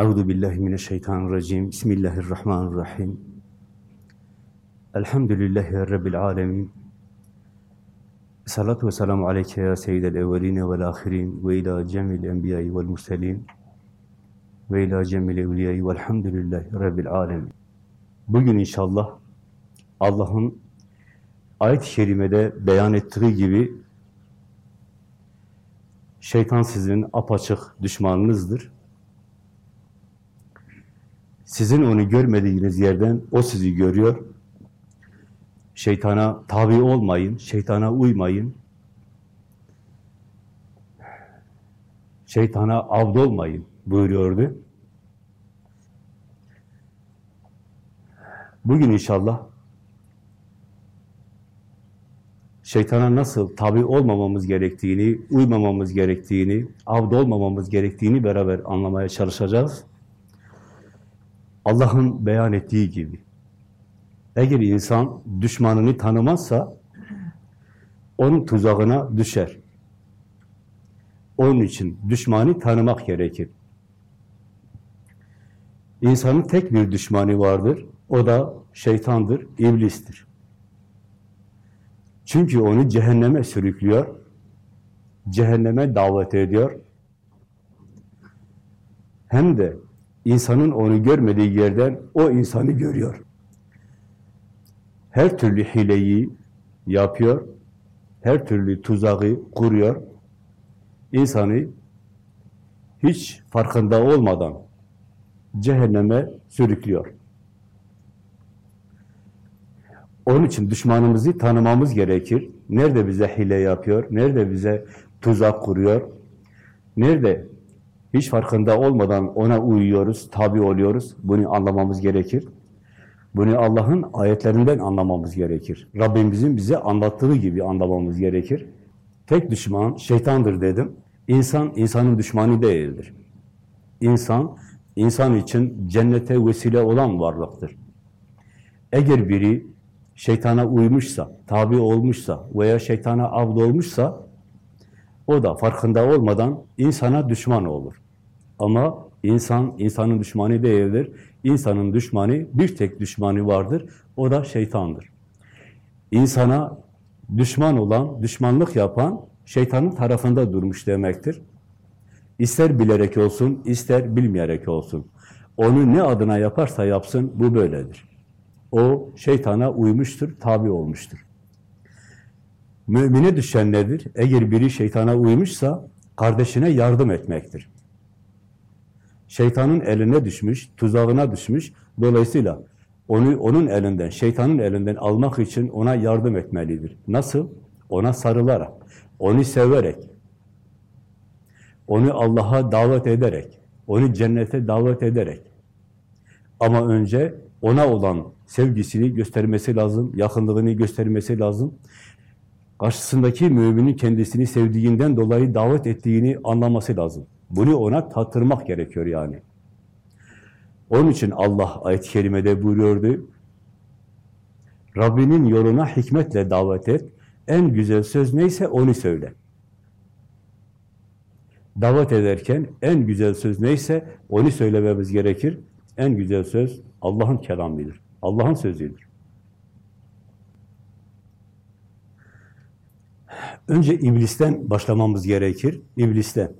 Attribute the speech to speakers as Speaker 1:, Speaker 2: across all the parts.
Speaker 1: Euzu billahi mineşşeytanirracim. Bismillahirrahmanirrahim. Elhamdülillahi rabbil alamin. Salatu ve selamu aleyke ya seyyidel evveline vel ahirin ve ila cemil enbiyayı vel murselin ve ila cemil evliyayı velhamdülillahi rabbil alamin. Bugün inşallah Allah'ın ayet-i kerimede beyan ettiği gibi şeytan sizin apaçık düşmanınızdır. Sizin onu görmediğiniz yerden o sizi görüyor. Şeytana tabi olmayın, şeytana uymayın. Şeytana avd olmayın buyuruyordu. Bugün inşallah şeytana nasıl tabi olmamamız gerektiğini, uymamamız gerektiğini, avd olmamamız gerektiğini beraber anlamaya çalışacağız. Allah'ın beyan ettiği gibi. Eğer insan düşmanını tanımazsa onun tuzağına düşer. Onun için düşmanı tanımak gerekir. İnsanın tek bir düşmanı vardır. O da şeytandır, iblistir. Çünkü onu cehenneme sürüklüyor, cehenneme davet ediyor. Hem de insanın onu görmediği yerden o insanı görüyor. Her türlü hileyi yapıyor, her türlü tuzağı kuruyor. İnsanı hiç farkında olmadan cehenneme sürüklüyor. Onun için düşmanımızı tanımamız gerekir. Nerede bize hile yapıyor, nerede bize tuzak kuruyor, nerede hiç farkında olmadan ona uyuyoruz, tabi oluyoruz. Bunu anlamamız gerekir. Bunu Allah'ın ayetlerinden anlamamız gerekir. Rabbimizin bize anlattığı gibi anlamamız gerekir. Tek düşman şeytandır dedim. İnsan, insanın düşmanı değildir. İnsan, insan için cennete vesile olan varlıktır. Eğer biri şeytana uymuşsa, tabi olmuşsa veya şeytana avd olmuşsa, o da farkında olmadan insana düşman olur. Ama insan, insanın düşmanı değildir. İnsanın düşmanı, bir tek düşmanı vardır. O da şeytandır. İnsana düşman olan, düşmanlık yapan, şeytanın tarafında durmuş demektir. İster bilerek olsun, ister bilmeyerek olsun. Onu ne adına yaparsa yapsın, bu böyledir. O şeytana uymuştur, tabi olmuştur. Mümine düşen nedir? Eğer biri şeytana uymuşsa, kardeşine yardım etmektir. Şeytanın eline düşmüş, tuzağına düşmüş. Dolayısıyla onu onun elinden, şeytanın elinden almak için ona yardım etmelidir. Nasıl? Ona sarılarak, onu severek, onu Allah'a davet ederek, onu cennete davet ederek. Ama önce ona olan sevgisini göstermesi lazım, yakınlığını göstermesi lazım. Karşısındaki müminin kendisini sevdiğinden dolayı davet ettiğini anlaması lazım. Bunu ona tattırmak gerekiyor yani. Onun için Allah ayet-i kerimede buyuruyordu. Rabbinin yoluna hikmetle davet et. En güzel söz neyse onu söyle. Davet ederken en güzel söz neyse onu söylememiz gerekir. En güzel söz Allah'ın kelamıdır. Allah'ın sözüdür. Önce iblisten başlamamız gerekir. İblisten.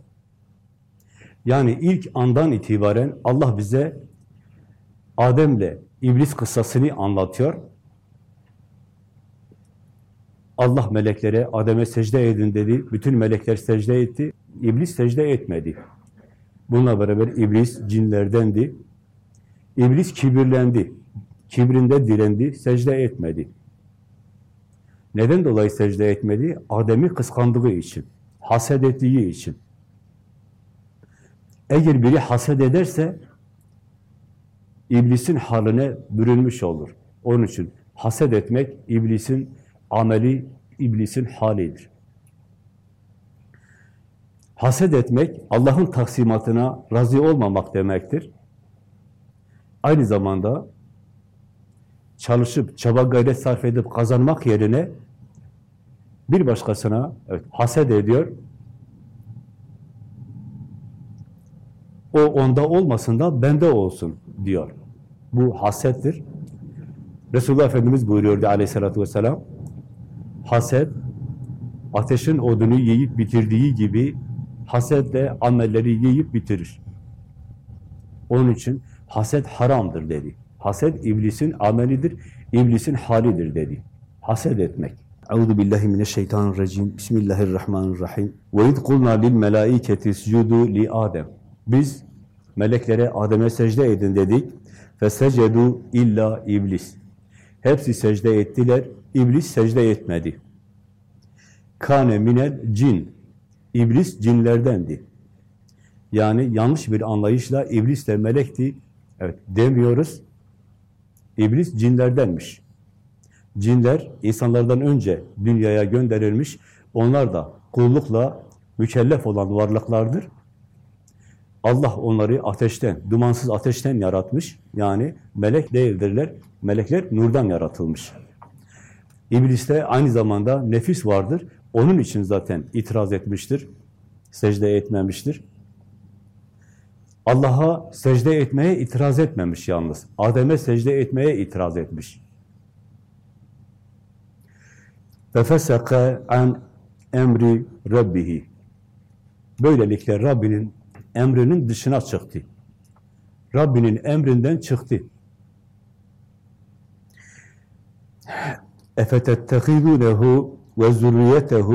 Speaker 1: Yani ilk andan itibaren Allah bize Adem'le iblis kıssasını anlatıyor. Allah meleklere Adem'e secde edin dedi. Bütün melekler secde etti. İblis secde etmedi. Bununla beraber iblis cinlerdendi. İblis kibirlendi. Kibrinde direndi, secde etmedi. Neden dolayı secde etmedi? Adem'i kıskandığı için, haset ettiği için. Eğer biri haset ederse, iblisin haline bürünmüş olur. Onun için haset etmek, iblisin ameli, iblisin halidir. Haset etmek, Allah'ın taksimatına razı olmamak demektir. Aynı zamanda çalışıp, çaba gayret sarf edip kazanmak yerine bir başkasına evet, haset ediyor, O onda olmasın da bende olsun diyor. Bu hasettir. Resulullah Efendimiz buyuruyordu aleyhissalatü vesselam. Haset, ateşin odunu yiyip bitirdiği gibi haset de amelleri yiyip bitirir. Onun için haset haramdır dedi. Haset iblisin amelidir, iblisin halidir dedi. Haset etmek. Euzu billahi mineşşeytanirracim. Bismillahirrahmanirrahim. Ve iz kulna lil melaiketi iscudu li Adem. Biz meleklere Adem'e secde edin dedik. Fesecedu illa iblis. Hepsi secde ettiler. İblis secde etmedi. Kane minel cin. İblis cinlerdendi. Yani yanlış bir anlayışla iblis de melekti. Evet demiyoruz. İblis cinlerdenmiş. Cinler insanlardan önce dünyaya gönderilmiş. Onlar da kullukla mükellef olan varlıklardır. Allah onları ateşten, dumansız ateşten yaratmış. Yani melek değildirler. Melekler nurdan yaratılmış. İbliste aynı zamanda nefis vardır. Onun için zaten itiraz etmiştir. Secde etmemiştir. Allah'a secde etmeye itiraz etmemiş yalnız. Adem'e secde etmeye itiraz etmiş. فَفَسَقَ an emri Rabbihi. Böylelikle Rabbinin emrinin dışına çıktı. Rabbinin emrinden çıktı. اَفَتَتَّخِذُونَهُ وَزُرِّيَتَهُ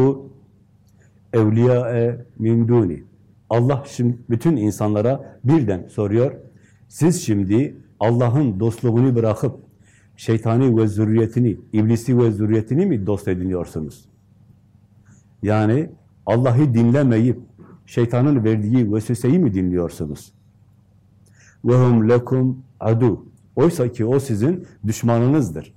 Speaker 1: اَوْلِيَاءَ مِنْ دُونِ Allah şimdi bütün insanlara birden soruyor. Siz şimdi Allah'ın dostluğunu bırakıp şeytani ve zürriyetini, iblisi ve zürriyetini mi dost ediniyorsunuz? Yani Allah'ı dinlemeyip şeytanın verdiği vesveseyi mi dinliyorsunuz? وَهُمْ lekum adu. Oysa ki o sizin düşmanınızdır.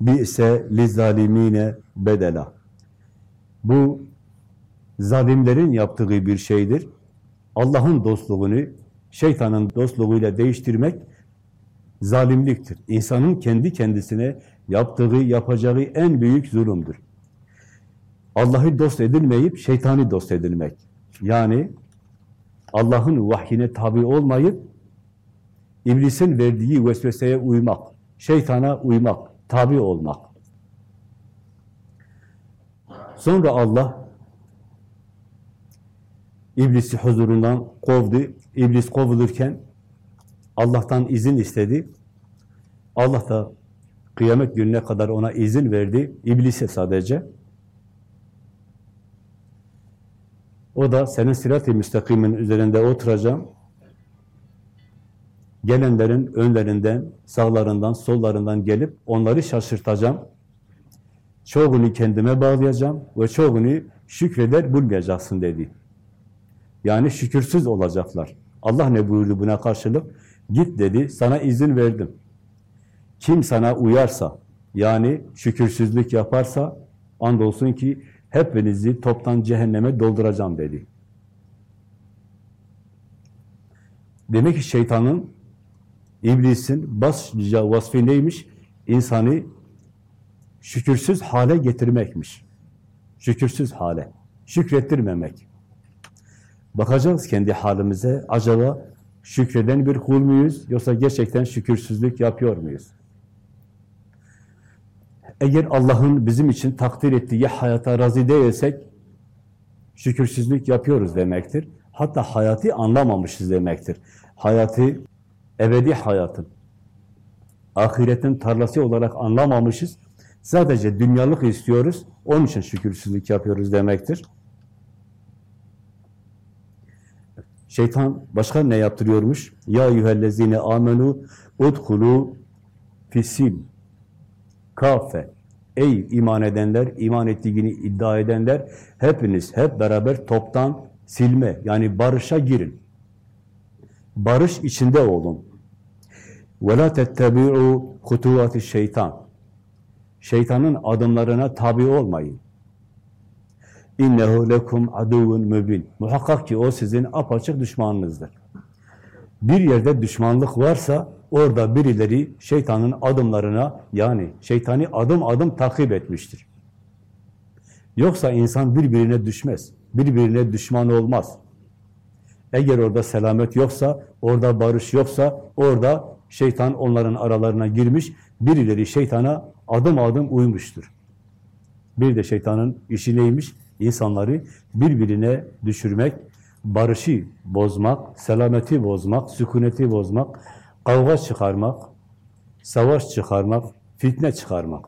Speaker 1: Bi'se lizalimine bedela. Bu zalimlerin yaptığı bir şeydir. Allah'ın dostluğunu şeytanın dostluğuyla değiştirmek zalimliktir. İnsanın kendi kendisine yaptığı, yapacağı en büyük zulümdür. Allah'ı dost edilmeyip şeytani dost edilmek. Yani Allah'ın vahyine tabi olmayıp iblisin verdiği vesveseye uymak, şeytana uymak, tabi olmak. Sonra Allah İblisi huzurundan kovdu. İblis kovulurken Allah'tan izin istedi. Allah da kıyamet gününe kadar ona izin verdi. İblise sadece. O da senin sirat-i müstakimin üzerinde oturacağım. Gelenlerin önlerinden, sağlarından, sollarından gelip onları şaşırtacağım. Çoğunu kendime bağlayacağım ve çoğunu şükreder bulmayacaksın dedi. Yani şükürsüz olacaklar. Allah ne buyurdu buna karşılık? Git dedi, sana izin verdim. Kim sana uyarsa, yani şükürsüzlük yaparsa, andolsun ki hepinizi toptan cehenneme dolduracağım dedi. Demek ki şeytanın, iblisin başlıca vasfı neymiş? İnsanı şükürsüz hale getirmekmiş. Şükürsüz hale. Şükrettirmemek. Bakacağız kendi halimize. Acaba şükreden bir kul muyuz? Yoksa gerçekten şükürsüzlük yapıyor muyuz? Eğer Allah'ın bizim için takdir ettiği hayata razı değilsek, şükürsüzlük yapıyoruz demektir. Hatta hayatı anlamamışız demektir. Hayatı, ebedi hayatın, ahiretin tarlası olarak anlamamışız. Sadece dünyalık istiyoruz, onun için şükürsüzlük yapıyoruz demektir. Şeytan başka ne yaptırıyormuş? Ya eyyühellezine amenu udhulu fisil kafe. Ey iman edenler, iman ettiğini iddia edenler, hepiniz hep beraber toptan silme, yani barışa girin. Barış içinde olun. وَلَا تَتَّبِعُوا خُتُوَاتِ şeytan. Şeytanın adımlarına tabi olmayın. İnnehu lekum aduvun mübin. Muhakkak ki o sizin apaçık düşmanınızdır. Bir yerde düşmanlık varsa orada birileri şeytanın adımlarına yani şeytani adım adım takip etmiştir. Yoksa insan birbirine düşmez. Birbirine düşman olmaz. Eğer orada selamet yoksa, orada barış yoksa, orada şeytan onların aralarına girmiş, birileri şeytana adım adım uymuştur. Bir de şeytanın işi neymiş? İnsanları birbirine düşürmek, barışı bozmak, selameti bozmak, sükuneti bozmak, kavga çıkarmak, savaş çıkarmak, fitne çıkarmak.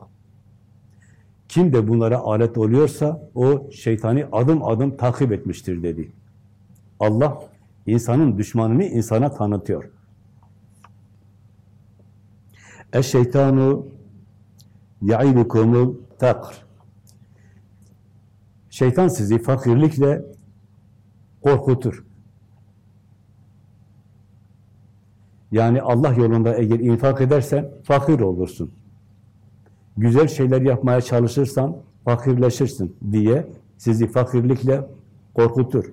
Speaker 1: Kim de bunlara alet oluyorsa o şeytani adım adım takip etmiştir dedi. Allah insanın düşmanını insana tanıtıyor. Eşşeytanu ya'idukumul takr. Şeytan sizi fakirlikle korkutur. Yani Allah yolunda eğer infak edersen fakir olursun. Güzel şeyler yapmaya çalışırsan fakirleşirsin diye sizi fakirlikle korkutur.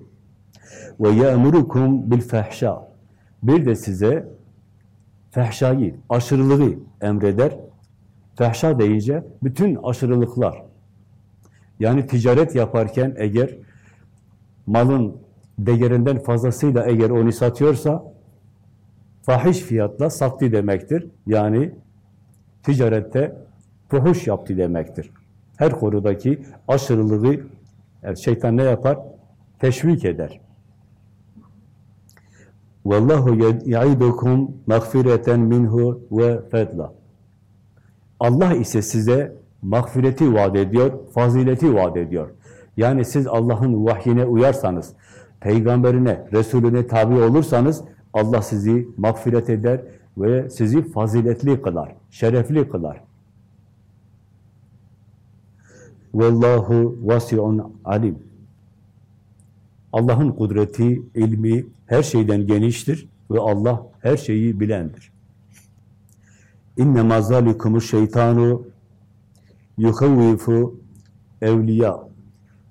Speaker 1: Ve ya'murukum bil fahşa. Bir de size fehşayı, aşırılığı emreder. Fehşa deyince bütün aşırılıklar. Yani ticaret yaparken eğer malın değerinden fazlasıyla eğer onu satıyorsa fahiş fiyatla sattı demektir. Yani ticarette fuhuş yaptı demektir. Her konudaki aşırılığı şeytan ne yapar? Teşvik eder. Vallahu yaidukum mağfireten minhu ve fedla. Allah ise size mağfireti vaat ediyor, fazileti vaat ediyor. Yani siz Allah'ın vahyine uyarsanız, peygamberine, Resulüne tabi olursanız Allah sizi mağfiret eder ve sizi faziletli kılar, şerefli kılar. Vallahu vasiun alim. Allah'ın kudreti, ilmi her şeyden geniştir ve Allah her şeyi bilendir. İnne mazalikumu şeytanu yuhavvifu evliya.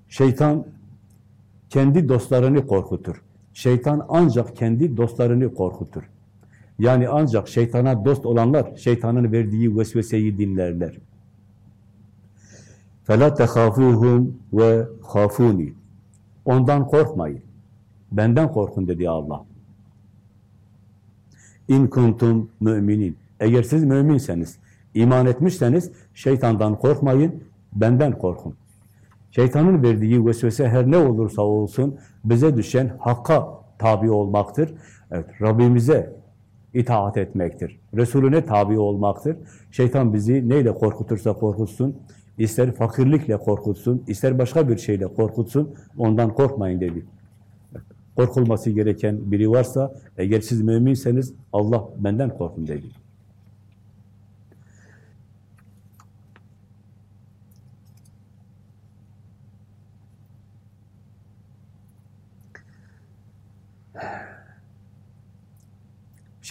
Speaker 1: Şeytan kendi dostlarını korkutur. Şeytan ancak kendi dostlarını korkutur. Yani ancak şeytana dost olanlar şeytanın verdiği vesveseyi dinlerler. فَلَا تَخَافُوهُمْ وَخَافُونِ Ondan korkmayın. Benden korkun dedi Allah. İn kuntum müminin. Eğer siz müminseniz, iman etmişseniz şeytandan korkmayın, benden korkun. Şeytanın verdiği vesvese her ne olursa olsun bize düşen hakka tabi olmaktır. Evet, Rabbimize itaat etmektir. Resulüne tabi olmaktır. Şeytan bizi neyle korkutursa korkutsun, ister fakirlikle korkutsun, ister başka bir şeyle korkutsun, ondan korkmayın dedi. Korkulması gereken biri varsa, eğer siz müminseniz Allah benden korkun dedi.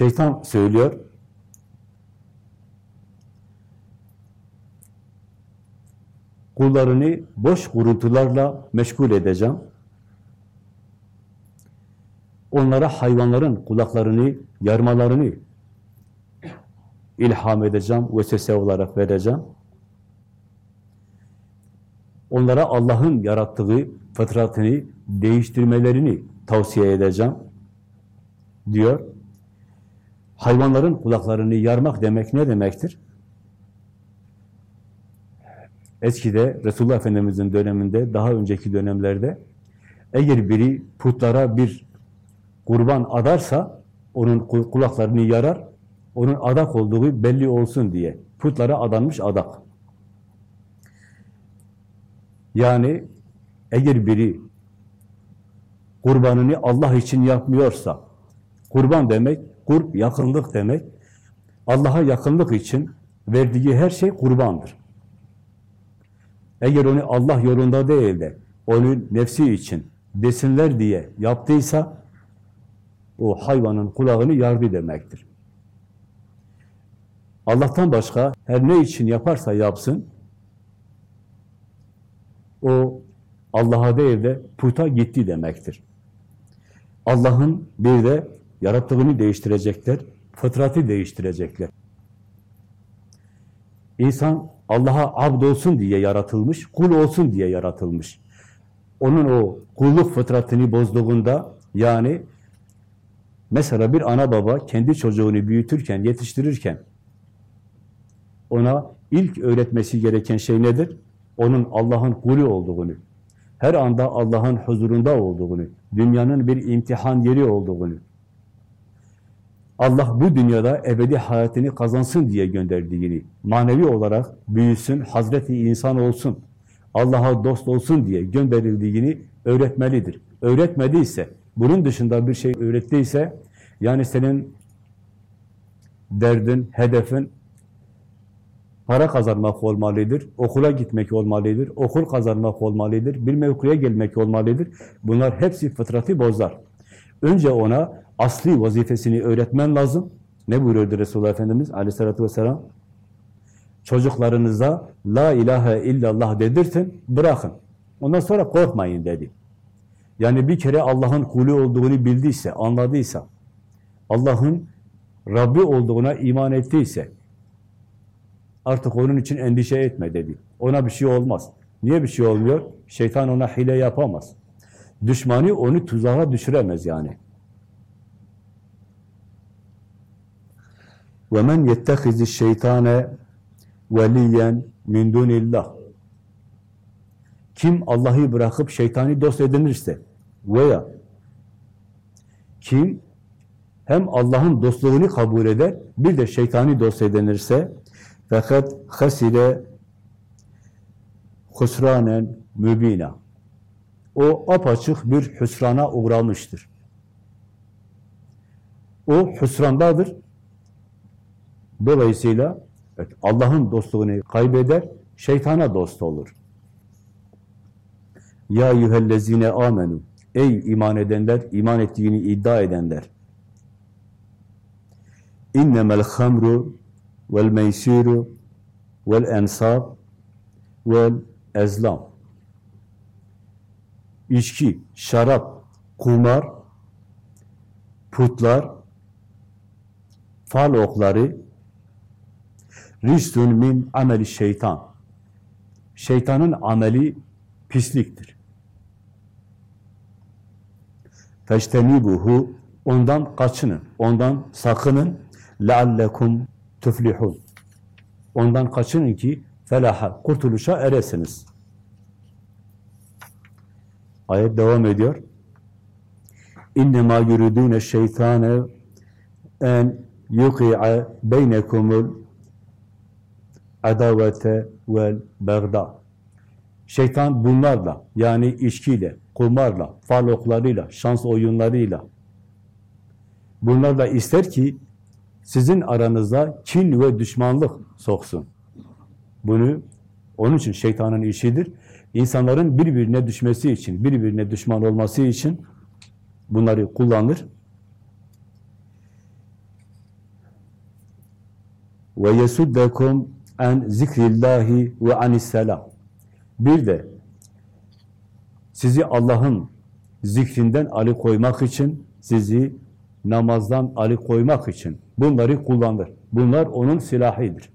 Speaker 1: Şeytan söylüyor, kullarını boş kuruntularla meşgul edeceğim. Onlara hayvanların kulaklarını, yarmalarını ilham edeceğim, vesvese olarak vereceğim. Onlara Allah'ın yarattığı fıtratını değiştirmelerini tavsiye edeceğim diyor. Hayvanların kulaklarını yarmak demek ne demektir? Eskide Resulullah Efendimiz'in döneminde, daha önceki dönemlerde eğer biri putlara bir kurban adarsa onun kulaklarını yarar, onun adak olduğu belli olsun diye. Putlara adanmış adak. Yani eğer biri kurbanını Allah için yapmıyorsa, kurban demek, kurb yakınlık demek, Allah'a yakınlık için verdiği her şey kurbandır. Eğer onu Allah yolunda değil de onun nefsi için desinler diye yaptıysa o hayvanın kulağını yardı demektir. Allah'tan başka her ne için yaparsa yapsın o Allah'a değil de puta gitti demektir. Allah'ın bir de yarattığını değiştirecekler, fıtratı değiştirecekler. İnsan Allah'a abd olsun diye yaratılmış, kul olsun diye yaratılmış. Onun o kulluk fıtratını bozduğunda, yani Mesela bir ana baba kendi çocuğunu büyütürken, yetiştirirken ona ilk öğretmesi gereken şey nedir? Onun Allah'ın kulü olduğunu, her anda Allah'ın huzurunda olduğunu, dünyanın bir imtihan yeri olduğunu, Allah bu dünyada ebedi hayatını kazansın diye gönderdiğini, manevi olarak büyüsün, Hazreti insan olsun, Allah'a dost olsun diye gönderildiğini öğretmelidir. Öğretmediyse, bunun dışında bir şey öğrettiyse, yani senin derdin, hedefin para kazanmak olmalıdır, okula gitmek olmalıdır, okul kazanmak olmalıdır, bir mevkiye gelmek olmalıdır. Bunlar hepsi fıtratı bozar. Önce ona asli vazifesini öğretmen lazım. Ne buyuruyordu Resulullah Efendimiz aleyhissalatü vesselam? Çocuklarınıza la ilahe illallah dedirtin, bırakın. Ondan sonra korkmayın dedi. Yani bir kere Allah'ın kulü olduğunu bildiyse, anladıysa, Allah'ın Rabbi olduğuna iman ettiyse, artık onun için endişe etme dedi. Ona bir şey olmaz. Niye bir şey olmuyor? Şeytan ona hile yapamaz. Düşmanı onu tuzağa düşüremez yani. وَمَنْ يَتَّخِذِ الشَّيْطَانَ وَلِيًّا مِنْ دُونِ اللّٰهِ Kim Allah'ı bırakıp şeytani dost edinirse veya kim hem Allah'ın dostluğunu kabul eder, bir de şeytani dost edinirse fakat hasire husranen mübina. O apaçık bir hüsrana uğramıştır. O hüsrandadır. Dolayısıyla evet, Allah'ın dostluğunu kaybeder, şeytana dost olur. Ya eyyühellezine amenu Ey iman edenler, iman ettiğini iddia edenler. İnnemel hamru vel meysiru vel ensab vel ezlam. İçki, şarap, kumar, putlar, fal okları, ristun min ameli şeytan. Şeytanın ameli pisliktir. Feştenibuhu ondan kaçının, ondan sakının leallekum tuflihun. Ondan kaçının ki felaha, kurtuluşa eresiniz. Ayet devam ediyor. İnnemâ yuridûne şeytâne en yuki'a beynekumul adavete vel berda. Şeytan bunlarla, yani içkiyle, kumarla, faloklarıyla, şans oyunlarıyla, bunlarla ister ki sizin aranızda kin ve düşmanlık soksun. Bunu, onun için şeytanın işidir. İnsanların birbirine düşmesi için, birbirine düşman olması için bunları kullanır. Ve yesuddekum en zikrillahi ve anisselam. Bir de sizi Allah'ın zikrinden alıkoymak için, sizi namazdan alıkoymak için bunları kullanır. Bunlar onun silahıdır.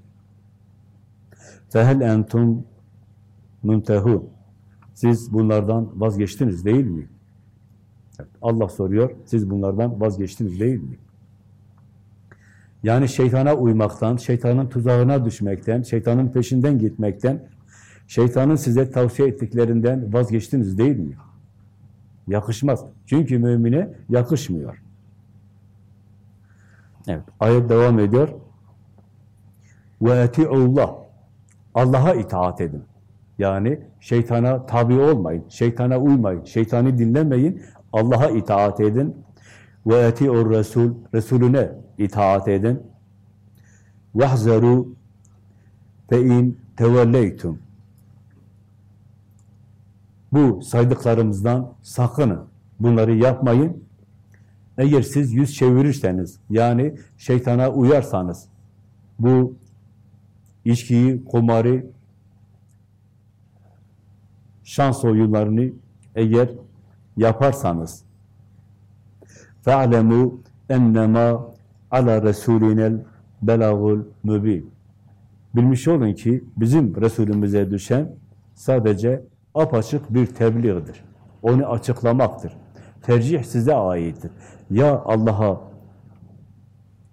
Speaker 1: Fehel entum muntehun. Siz bunlardan vazgeçtiniz değil mi? Allah soruyor, siz bunlardan vazgeçtiniz değil mi? Yani şeytana uymaktan, şeytanın tuzağına düşmekten, şeytanın peşinden gitmekten, şeytanın size tavsiye ettiklerinden vazgeçtiniz değil mi? Yakışmaz. Çünkü mümine yakışmıyor. Evet, ayet devam ediyor. Allah. Allah'a itaat edin. Yani şeytana tabi olmayın, şeytana uymayın, şeytanı dinlemeyin, Allah'a itaat edin. Ve eti'ur Resul, Resulüne itaat edin. Vahzeru fe in tevelleytum. Bu saydıklarımızdan sakının. Bunları yapmayın. Eğer siz yüz çevirirseniz, yani şeytana uyarsanız, bu içkiyi, kumarı, şans oyunlarını eğer yaparsanız فَعْلَمُوا اَنَّمَا ala Resulinel belagul mübin. Bilmiş olun ki bizim Resulümüze düşen sadece apaçık bir tebliğdir. Onu açıklamaktır. Tercih size aittir. Ya Allah'a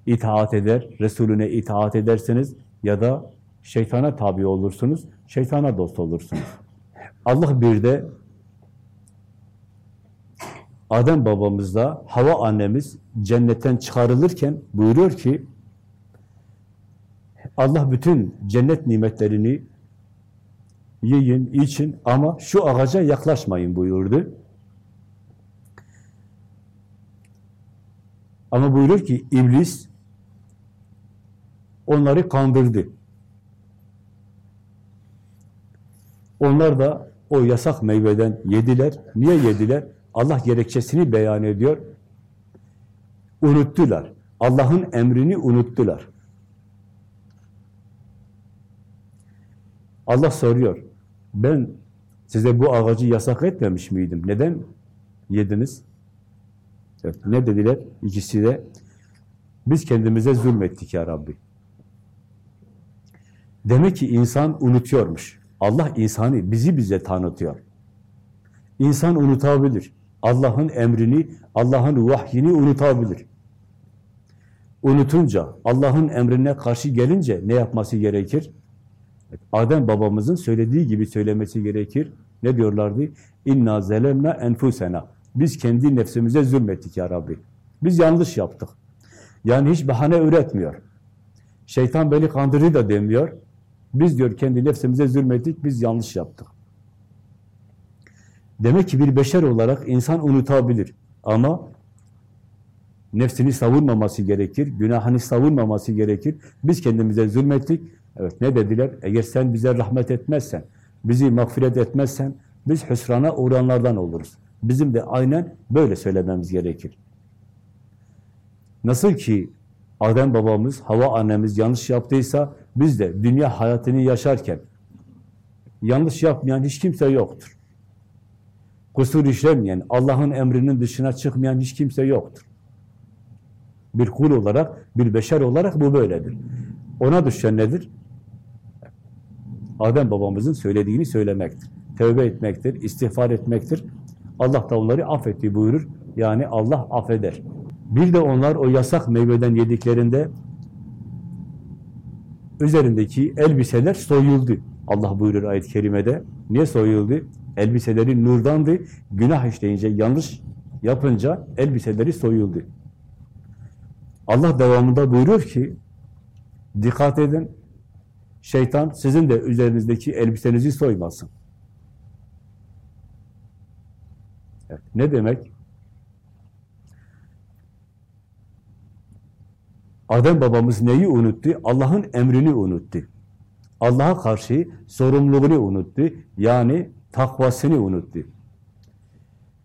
Speaker 1: itaat eder, Resulüne itaat edersiniz ya da şeytana tabi olursunuz, şeytana dost olursunuz. Allah bir de Adem babamızla Hava annemiz cennetten çıkarılırken buyuruyor ki Allah bütün cennet nimetlerini yiyin, için ama şu ağaca yaklaşmayın buyurdu. Ama buyuruyor ki iblis onları kandırdı. Onlar da o yasak meyveden yediler. Niye yediler? Allah gerekçesini beyan ediyor. Unuttular. Allah'ın emrini unuttular. Allah soruyor. Ben size bu ağacı yasak etmemiş miydim? Neden yediniz? Evet, ne dediler? İkisi de biz kendimize zulmettik ya Rabbi. Demek ki insan unutuyormuş. Allah insanı bizi bize tanıtıyor. İnsan unutabilir. Allah'ın emrini, Allah'ın vahyini unutabilir. Unutunca, Allah'ın emrine karşı gelince ne yapması gerekir? Adem babamızın söylediği gibi söylemesi gerekir. Ne diyorlardı? İnna zelemna enfusena. Biz kendi nefsimize zulmettik ya Rabbi. Biz yanlış yaptık. Yani hiç bahane üretmiyor. Şeytan beni kandırdı da demiyor. Biz diyor kendi nefsimize zulmettik, biz yanlış yaptık. Demek ki bir beşer olarak insan unutabilir. Ama nefsini savunmaması gerekir, günahını savunmaması gerekir. Biz kendimize zulmettik. Evet ne dediler? Eğer sen bize rahmet etmezsen, bizi mağfiret etmezsen, biz hüsrana uğranlardan oluruz. Bizim de aynen böyle söylememiz gerekir. Nasıl ki Adem babamız, Hava annemiz yanlış yaptıysa, biz de dünya hayatını yaşarken yanlış yapmayan hiç kimse yoktur. Kusur işlemeyen, Allah'ın emrinin dışına çıkmayan hiç kimse yoktur. Bir kul olarak, bir beşer olarak bu böyledir. Ona düşen nedir? Adem babamızın söylediğini söylemektir. Tövbe etmektir, istiğfar etmektir. Allah da onları affetti buyurur. Yani Allah affeder. Bir de onlar o yasak meyveden yediklerinde üzerindeki elbiseler soyuldu. Allah buyurur ayet-i kerimede. Niye soyuldu? Elbiseleri nurdandı. Günah işleyince, yanlış yapınca elbiseleri soyuldu. Allah devamında buyuruyor ki dikkat edin şeytan sizin de üzerinizdeki elbisenizi soymasın. Evet, ne demek? Adem babamız neyi unuttu? Allah'ın emrini unuttu. Allah'a karşı sorumluluğunu unuttu. Yani takvasını unuttu.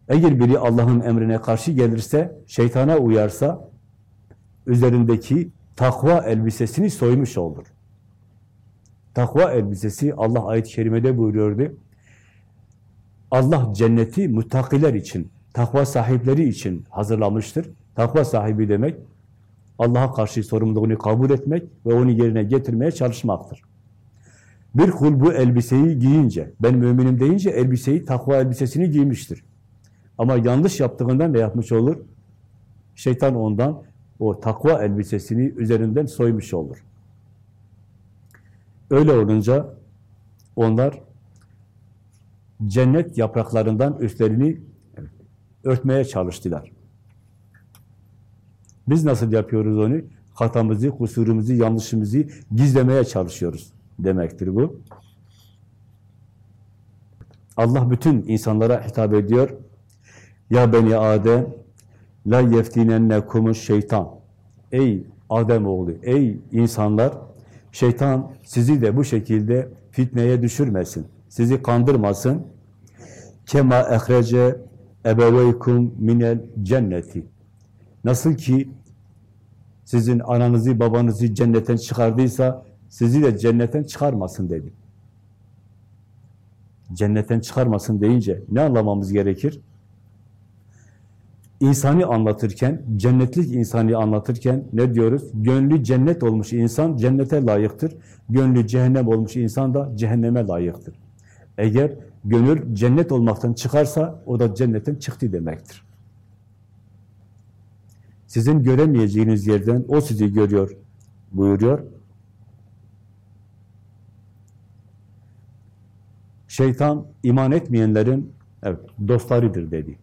Speaker 1: Eğer biri Allah'ın emrine karşı gelirse, şeytana uyarsa, üzerindeki takva elbisesini soymuş olur. Takva elbisesi Allah ayet-i kerimede buyuruyordu. Allah cenneti muttakiler için, takva sahipleri için hazırlamıştır. Takva sahibi demek, Allah'a karşı sorumluluğunu kabul etmek ve onu yerine getirmeye çalışmaktır. Bir kul bu elbiseyi giyince, ben müminim deyince elbiseyi, takva elbisesini giymiştir. Ama yanlış yaptığından ne yapmış olur? Şeytan ondan o takva elbisesini üzerinden soymuş olur. Öyle olunca onlar cennet yapraklarından üstlerini örtmeye çalıştılar. Biz nasıl yapıyoruz onu? Hatamızı, kusurumuzu, yanlışımızı gizlemeye çalışıyoruz demektir bu. Allah bütün insanlara hitap ediyor. Ya beni Adem la yeftinennekumus şeytan. Ey Adem oğlu, ey insanlar şeytan sizi de bu şekilde fitneye düşürmesin. Sizi kandırmasın. Kema ehrece ebeveykum minel cenneti. Nasıl ki sizin ananızı babanızı cennetten çıkardıysa sizi de cennetten çıkarmasın dedi. Cennetten çıkarmasın deyince ne anlamamız gerekir? İnsani anlatırken, cennetlik insanı anlatırken ne diyoruz? Gönlü cennet olmuş insan cennete layıktır. Gönlü cehennem olmuş insan da cehenneme layıktır. Eğer gönül cennet olmaktan çıkarsa o da cennetten çıktı demektir. Sizin göremeyeceğiniz yerden o sizi görüyor buyuruyor. Şeytan iman etmeyenlerin evet, dostlarıdır dedi.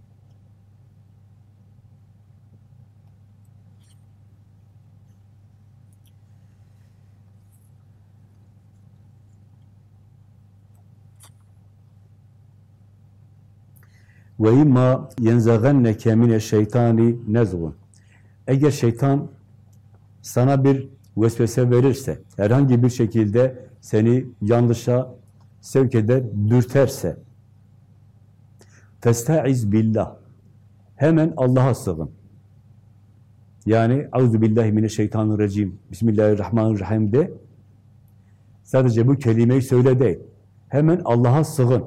Speaker 1: Ve imma yenzaganneke mine şeytani nezgun. Eğer şeytan sana bir vesvese verirse, herhangi bir şekilde seni yanlışa sevk eder, dürterse, festaiz billah. Hemen Allah'a sığın. Yani auzu billahi mineşşeytanirracim. Bismillahirrahmanirrahim de. Sadece bu kelimeyi söyle değil. Hemen Allah'a sığın.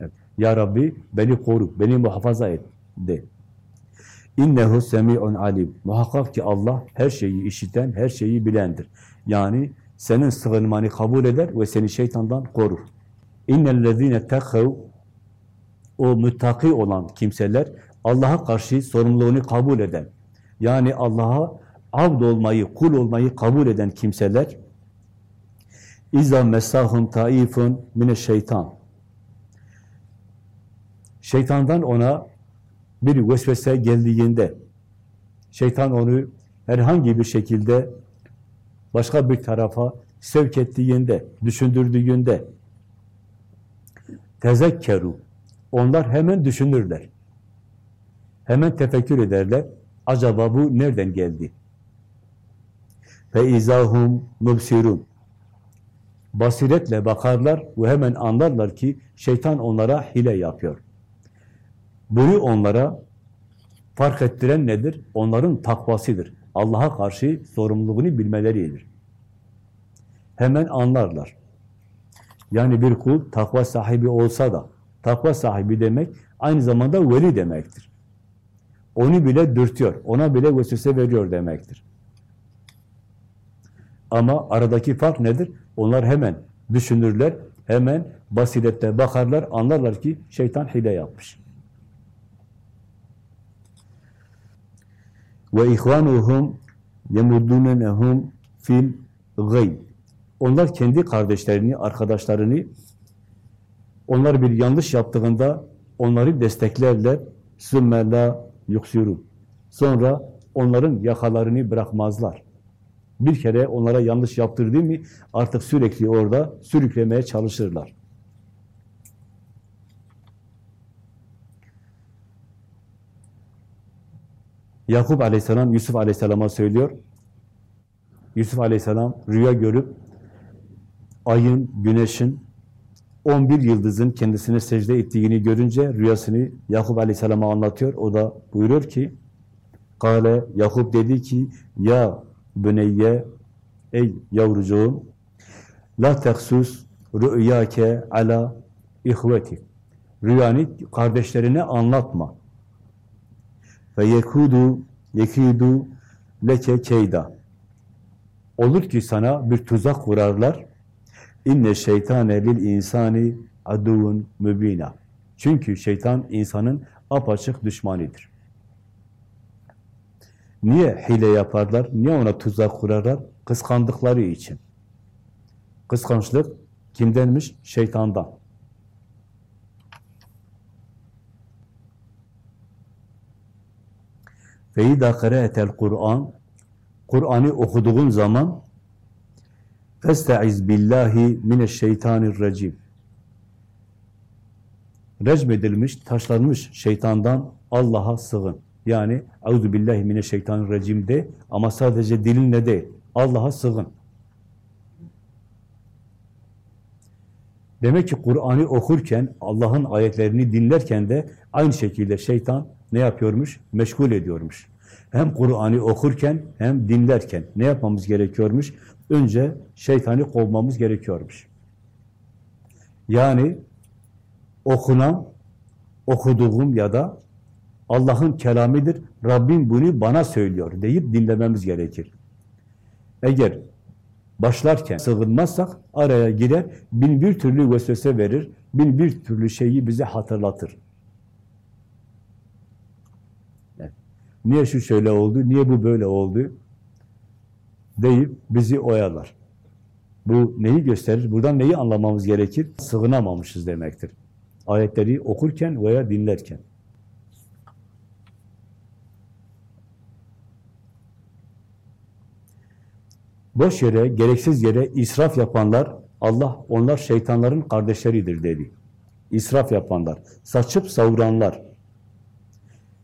Speaker 1: Evet. Ya Rabbi beni koru, beni muhafaza et de. İnnehu semi'un alim. Muhakkak ki Allah her şeyi işiten, her şeyi bilendir. Yani senin sığınmanı kabul eder ve seni şeytandan korur. İnnellezîne tekhav o müttaki olan kimseler Allah'a karşı sorumluluğunu kabul eden, yani Allah'a abd olmayı, kul olmayı kabul eden kimseler İza mesahum taifun mine şeytan. Şeytandan ona bir vesvese geldiğinde, şeytan onu herhangi bir şekilde başka bir tarafa sevk ettiğinde, düşündürdüğünde tezekkeru. Onlar hemen düşünürler. Hemen tefekkür ederler. Acaba bu nereden geldi? Fe izahum mubsirun. Basiretle bakarlar ve hemen anlarlar ki şeytan onlara hile yapıyor. Bunu onlara fark ettiren nedir? Onların takvasıdır. Allah'a karşı sorumluluğunu bilmeleridir. Hemen anlarlar. Yani bir kul takva sahibi olsa da, takva sahibi demek aynı zamanda veli demektir. Onu bile dürtüyor, ona bile vesvese veriyor demektir. Ama aradaki fark nedir? Onlar hemen düşünürler, hemen basirette bakarlar, anlarlar ki şeytan hile yapmış. Ve ihvanuhum yemuddunenehum fil gayb. Onlar kendi kardeşlerini, arkadaşlarını onlar bir yanlış yaptığında onları desteklerler. Sümme la. Sonra onların yakalarını bırakmazlar. Bir kere onlara yanlış yaptırdı mı artık sürekli orada sürüklemeye çalışırlar. Yakup aleyhisselam Yusuf aleyhisselama söylüyor. Yusuf aleyhisselam rüya görüp ayın, güneşin, 11 yıldızın kendisine secde ettiğini görünce rüyasını Yakup aleyhisselama anlatıyor. O da buyuruyor ki Kale Yakup dedi ki ya büneyye ey yavrucuğum la teksus rüyake ala ihvetik rüyanı kardeşlerine anlatma ve yekudu yekidu leke keyda olur ki sana bir tuzak kurarlar inne şeytane lil insani aduvun mübina çünkü şeytan insanın apaçık düşmanıdır. Niye hile yaparlar? Niye ona tuzak kurarlar? Kıskandıkları için. Kıskançlık kimdenmiş? Şeytandan. فَاِذَا قَرَأَتَ الْقُرْآنِ Kur'an'ı okuduğun zaman فَاسْتَعِذْ بِاللّٰهِ مِنَ الشَّيْطَانِ الرَّجِيمِ Recmedilmiş, taşlanmış şeytandan Allah'a sığın. Yani Euzu billahi mineşşeytanirracim de ama sadece dilinle değil. Allah'a sığın. Demek ki Kur'an'ı okurken, Allah'ın ayetlerini dinlerken de aynı şekilde şeytan ne yapıyormuş? Meşgul ediyormuş. Hem Kur'an'ı okurken hem dinlerken ne yapmamız gerekiyormuş? Önce şeytanı kovmamız gerekiyormuş. Yani okunan, okuduğum ya da Allah'ın kelamidir, Rabbim bunu bana söylüyor deyip dinlememiz gerekir. Eğer başlarken sığınmazsak araya girer, bin bir türlü vesvese verir, bin bir türlü şeyi bize hatırlatır. Niye şu şöyle oldu, niye bu böyle oldu deyip bizi oyalar. Bu neyi gösterir? Buradan neyi anlamamız gerekir? Sığınamamışız demektir. Ayetleri okurken veya dinlerken. Boş yere, gereksiz yere israf yapanlar, Allah onlar şeytanların kardeşleridir dedi. İsraf yapanlar, saçıp savuranlar.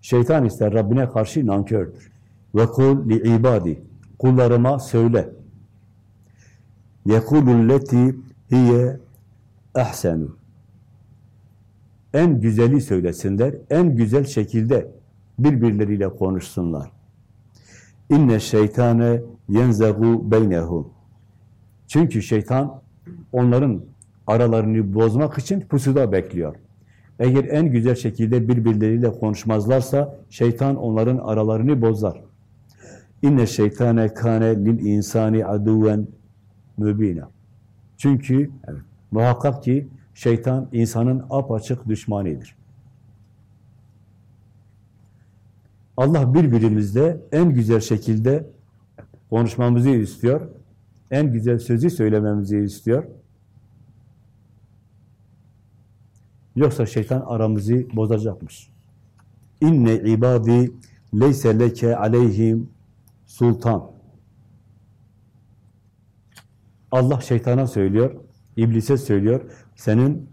Speaker 1: Şeytan ise Rabbine karşı nankördür. Ve kul li ibadi, kullarıma söyle. Yekululleti hiye ehsenu. En güzeli söylesinler, en güzel şekilde birbirleriyle konuşsunlar. İnne şeytane yenzagu beynehum. Çünkü şeytan onların aralarını bozmak için pusuda bekliyor. Eğer en güzel şekilde birbirleriyle konuşmazlarsa şeytan onların aralarını bozar. İnne şeytane kane lil insani aduven mübina. Çünkü evet, muhakkak ki şeytan insanın apaçık düşmanıdır. Allah birbirimizle en güzel şekilde konuşmamızı istiyor. En güzel sözü söylememizi istiyor. Yoksa şeytan aramızı bozacakmış. İnne ibadi leyse leke aleyhim sultan. Allah şeytana söylüyor, iblise söylüyor, senin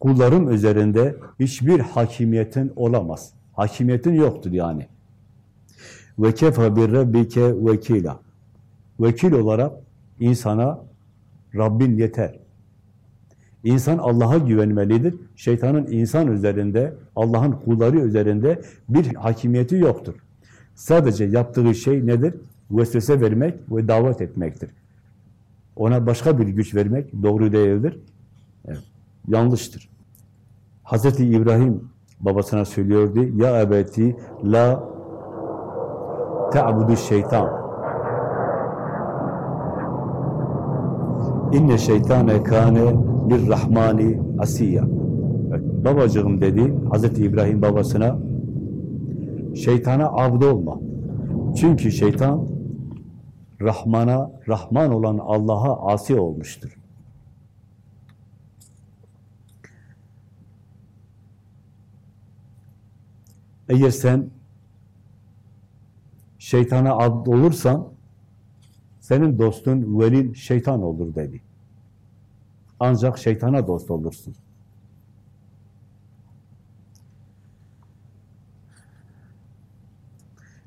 Speaker 1: kullarım üzerinde hiçbir hakimiyetin olamaz. Hakimiyetin yoktur yani. Ve kefa bir rabbike vekila. Vekil olarak insana Rabbin yeter. İnsan Allah'a güvenmelidir. Şeytanın insan üzerinde, Allah'ın kulları üzerinde bir hakimiyeti yoktur. Sadece yaptığı şey nedir? Vesvese vermek ve davet etmektir. Ona başka bir güç vermek doğru değildir. Evet, yanlıştır. Hazreti İbrahim babasına söylüyordu. Ya ebeti la ta'budu şeytan. İnne şeytane kâne lirrahmani asiyya. Evet, babacığım dedi Hazreti İbrahim babasına şeytana abd olma. Çünkü şeytan Rahman'a, Rahman olan Allah'a asi olmuştur. Eğer sen şeytana abd olursan senin dostun, velin şeytan olur dedi. Ancak şeytana dost olursun.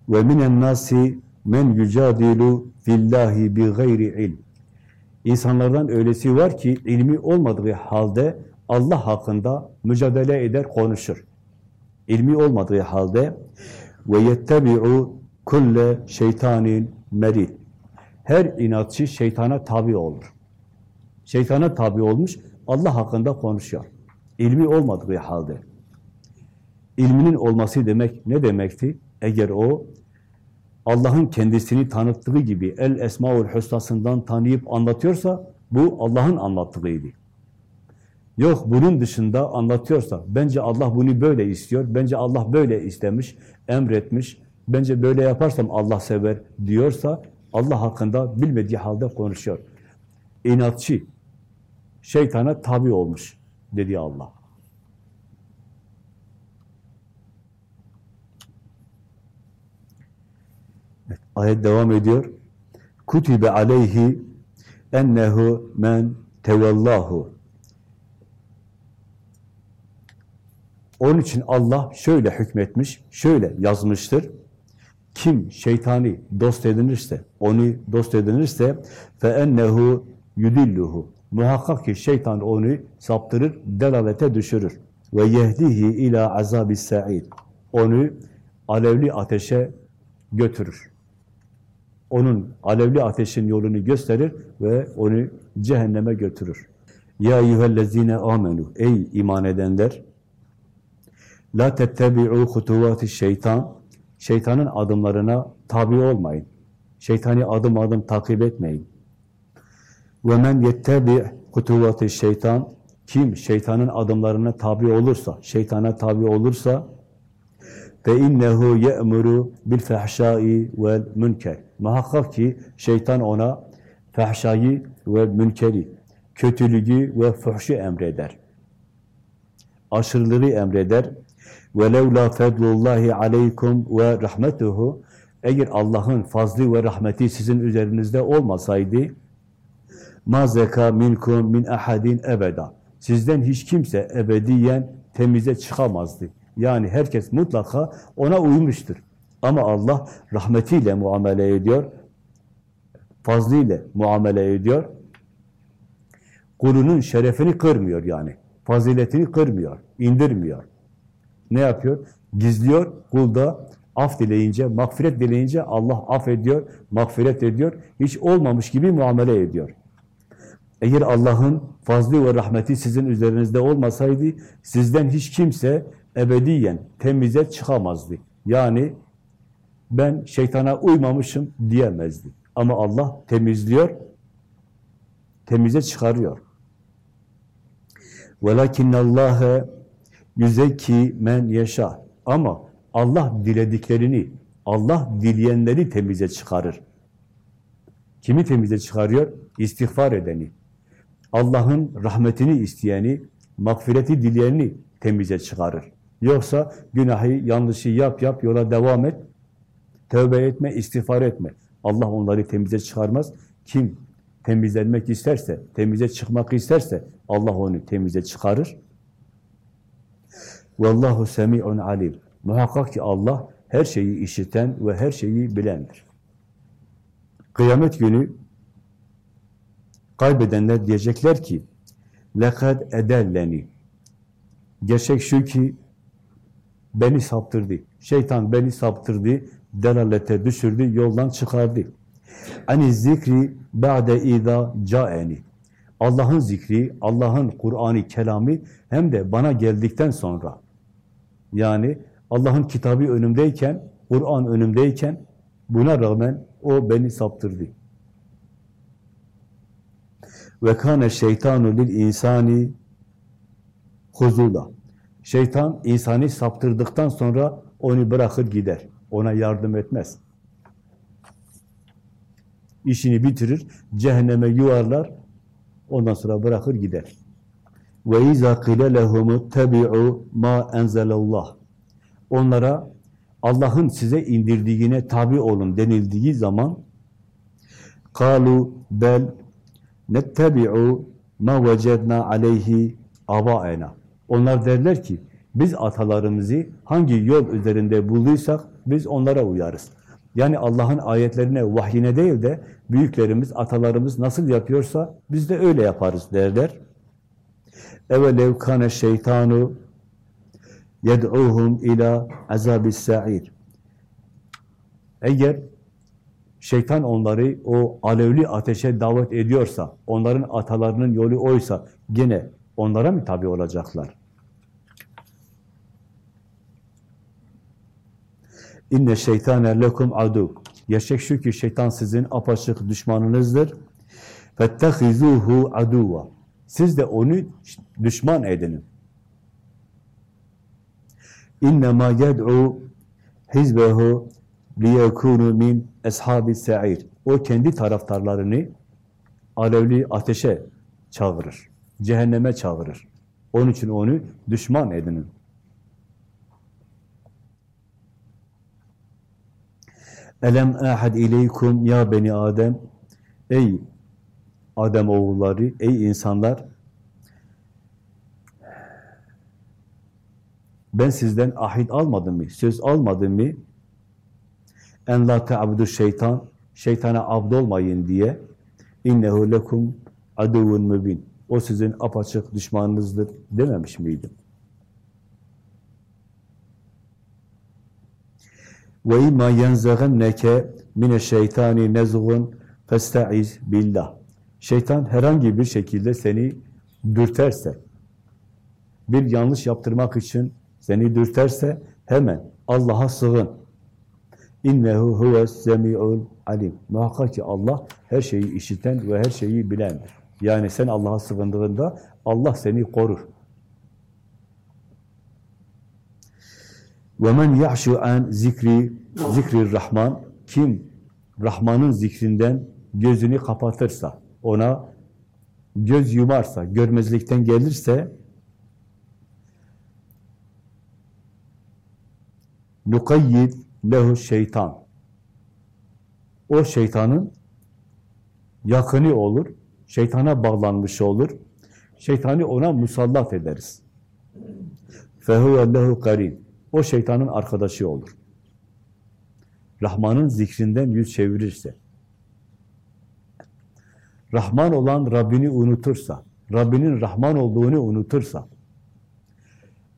Speaker 1: Ve minen nasi men yucadilu fillahi bi gayri ilm. İnsanlardan öylesi var ki ilmi olmadığı halde Allah hakkında mücadele eder, konuşur. İlmi olmadığı halde ve yettebi'u kulle şeytanin merid. Her inatçı şeytana tabi olur. Şeytana tabi olmuş, Allah hakkında konuşuyor. İlmi olmadığı halde. İlminin olması demek ne demekti? Eğer o Allah'ın kendisini tanıttığı gibi El Esmaül Hüsna'sından tanıyıp anlatıyorsa bu Allah'ın anlattığıydı. Yok bunun dışında anlatıyorsa bence Allah bunu böyle istiyor, bence Allah böyle istemiş, emretmiş, bence böyle yaparsam Allah sever diyorsa Allah hakkında bilmediği halde konuşuyor. İnatçı, şeytana tabi olmuş dedi Allah. Evet, ayet devam ediyor. Kutibe aleyhi ennehu men tevallahu. Onun için Allah şöyle hükmetmiş, şöyle yazmıştır. Kim şeytani dost edinirse, onu dost edinirse ennehu yudilluhu. Muhakkak ki şeytan onu saptırır, delalete düşürür. Ve yehdihi ila azabis sa'id. Onu alevli ateşe götürür. Onun alevli ateşin yolunu gösterir ve onu cehenneme götürür. Ya eyyühellezine amenu. Ey iman edenler! La tettebi'u hutuvati şeytan. Şeytanın adımlarına tabi olmayın. Şeytani adım adım takip etmeyin. Ve men yettebi hutuvati şeytan. Kim şeytanın adımlarına tabi olursa, şeytana tabi olursa ve innehu ye'muru bil fahşai vel münker. Muhakkak ki şeytan ona fahşayı ve münkeri, kötülüğü ve fuhşu emreder. Aşırılığı emreder, وَلَوْلَا فَضْلُ اللّٰهِ عَلَيْكُمْ وَرَحْمَتُهُ Eğer Allah'ın fazlı ve rahmeti sizin üzerinizde olmasaydı, ma zeka minkum min ahadin ebeda. Sizden hiç kimse ebediyen temize çıkamazdı. Yani herkes mutlaka ona uymuştur. Ama Allah rahmetiyle muamele ediyor, fazlıyla muamele ediyor. Kulunun şerefini kırmıyor yani. Faziletini kırmıyor, indirmiyor. Ne yapıyor? Gizliyor, kulda af dileyince, mağfiret dileyince Allah affediyor, mağfiret ediyor. Hiç olmamış gibi muamele ediyor. Eğer Allah'ın fazlı ve rahmeti sizin üzerinizde olmasaydı, sizden hiç kimse ebediyen temize çıkamazdı. Yani ben şeytana uymamışım diyemezdi. Ama Allah temizliyor, temize çıkarıyor. وَلَكِنَّ اللّٰهَ yüzeki men yaşa. Ama Allah dilediklerini, Allah dileyenleri temize çıkarır. Kimi temize çıkarıyor? İstiğfar edeni. Allah'ın rahmetini isteyeni, mağfireti dileyeni temize çıkarır. Yoksa günahı, yanlışı yap yap, yola devam et. Tövbe etme, istiğfar etme. Allah onları temize çıkarmaz. Kim temizlenmek isterse, temize çıkmak isterse Allah onu temize çıkarır. Vallahu semi'un alim. Muhakkak ki Allah her şeyi işiten ve her şeyi bilendir. Kıyamet günü kaybedenler diyecekler ki lekad edelleni gerçek şu ki beni saptırdı. Şeytan beni saptırdı, delalete düşürdü, yoldan çıkardı. Ani zikri ba'de ida caeni. Allah'ın zikri, Allah'ın Kur'an'ı, kelamı hem de bana geldikten sonra yani Allah'ın kitabı önümdeyken, Kur'an önümdeyken buna rağmen o beni saptırdı. Ve kâne şeytanu lil insani huzula. Şeytan insanı saptırdıktan sonra onu bırakır gider. Ona yardım etmez. İşini bitirir, cehenneme yuvarlar, ondan sonra bırakır gider. Ve izâ qile lehumu tebi'u ma enzelallah. Onlara Allah'ın size indirdiğine tabi olun denildiği zaman kalu bel nettebi'u ma vecedna aleyhi abaena. Onlar derler ki biz atalarımızı hangi yol üzerinde bulduysak biz onlara uyarız. Yani Allah'ın ayetlerine, vahyine değil de büyüklerimiz, atalarımız nasıl yapıyorsa biz de öyle yaparız derler. Evelev kâne şeytanu yed'uhum ila azabis sa'ir. Eğer şeytan onları o alevli ateşe davet ediyorsa, onların atalarının yolu oysa gene onlara mı tabi olacaklar? İnne şeytane lekum adu. Gerçek şu ki şeytan sizin apaçık düşmanınızdır. Fettehizuhu aduva. Siz de onu düşman edinin. İnnemâ yed'u hizbehu liyekûnû min eshabi sa'ir. O kendi taraftarlarını alevli ateşe çağırır. Cehenneme çağırır. Onun için onu düşman edinin. Elem ahad ileykum ya beni Adem Ey Adem oğulları, ey insanlar ben sizden ahit almadım mı? Söz almadım mı? En la te'abdu şeytan şeytana abd olmayın diye innehu lekum aduvun mübin. O sizin apaçık düşmanınızdır dememiş miydim? Ve imma yenzagenneke mineşşeytani nezgun festaiz billah. Şeytan herhangi bir şekilde seni dürterse, bir yanlış yaptırmak için seni dürterse hemen Allah'a sığın. İnnehu huves semi'ul alim. Muhakkak ki Allah her şeyi işiten ve her şeyi bilendir. Yani sen Allah'a sığındığında Allah seni korur. وَمَنْ يَعْشُ عَنْ zikri zikri Rahman Kim Rahman'ın zikrinden gözünü kapatırsa, ona göz yumarsa, görmezlikten gelirse nukayyid lehu şeytan. O şeytanın yakını olur, şeytana bağlanmış olur. Şeytanı ona musallat ederiz. فَهُوَ lehu karin. O şeytanın arkadaşı olur. Rahman'ın zikrinden yüz çevirirse, Rahman olan Rabbini unutursa, Rabbinin Rahman olduğunu unutursa,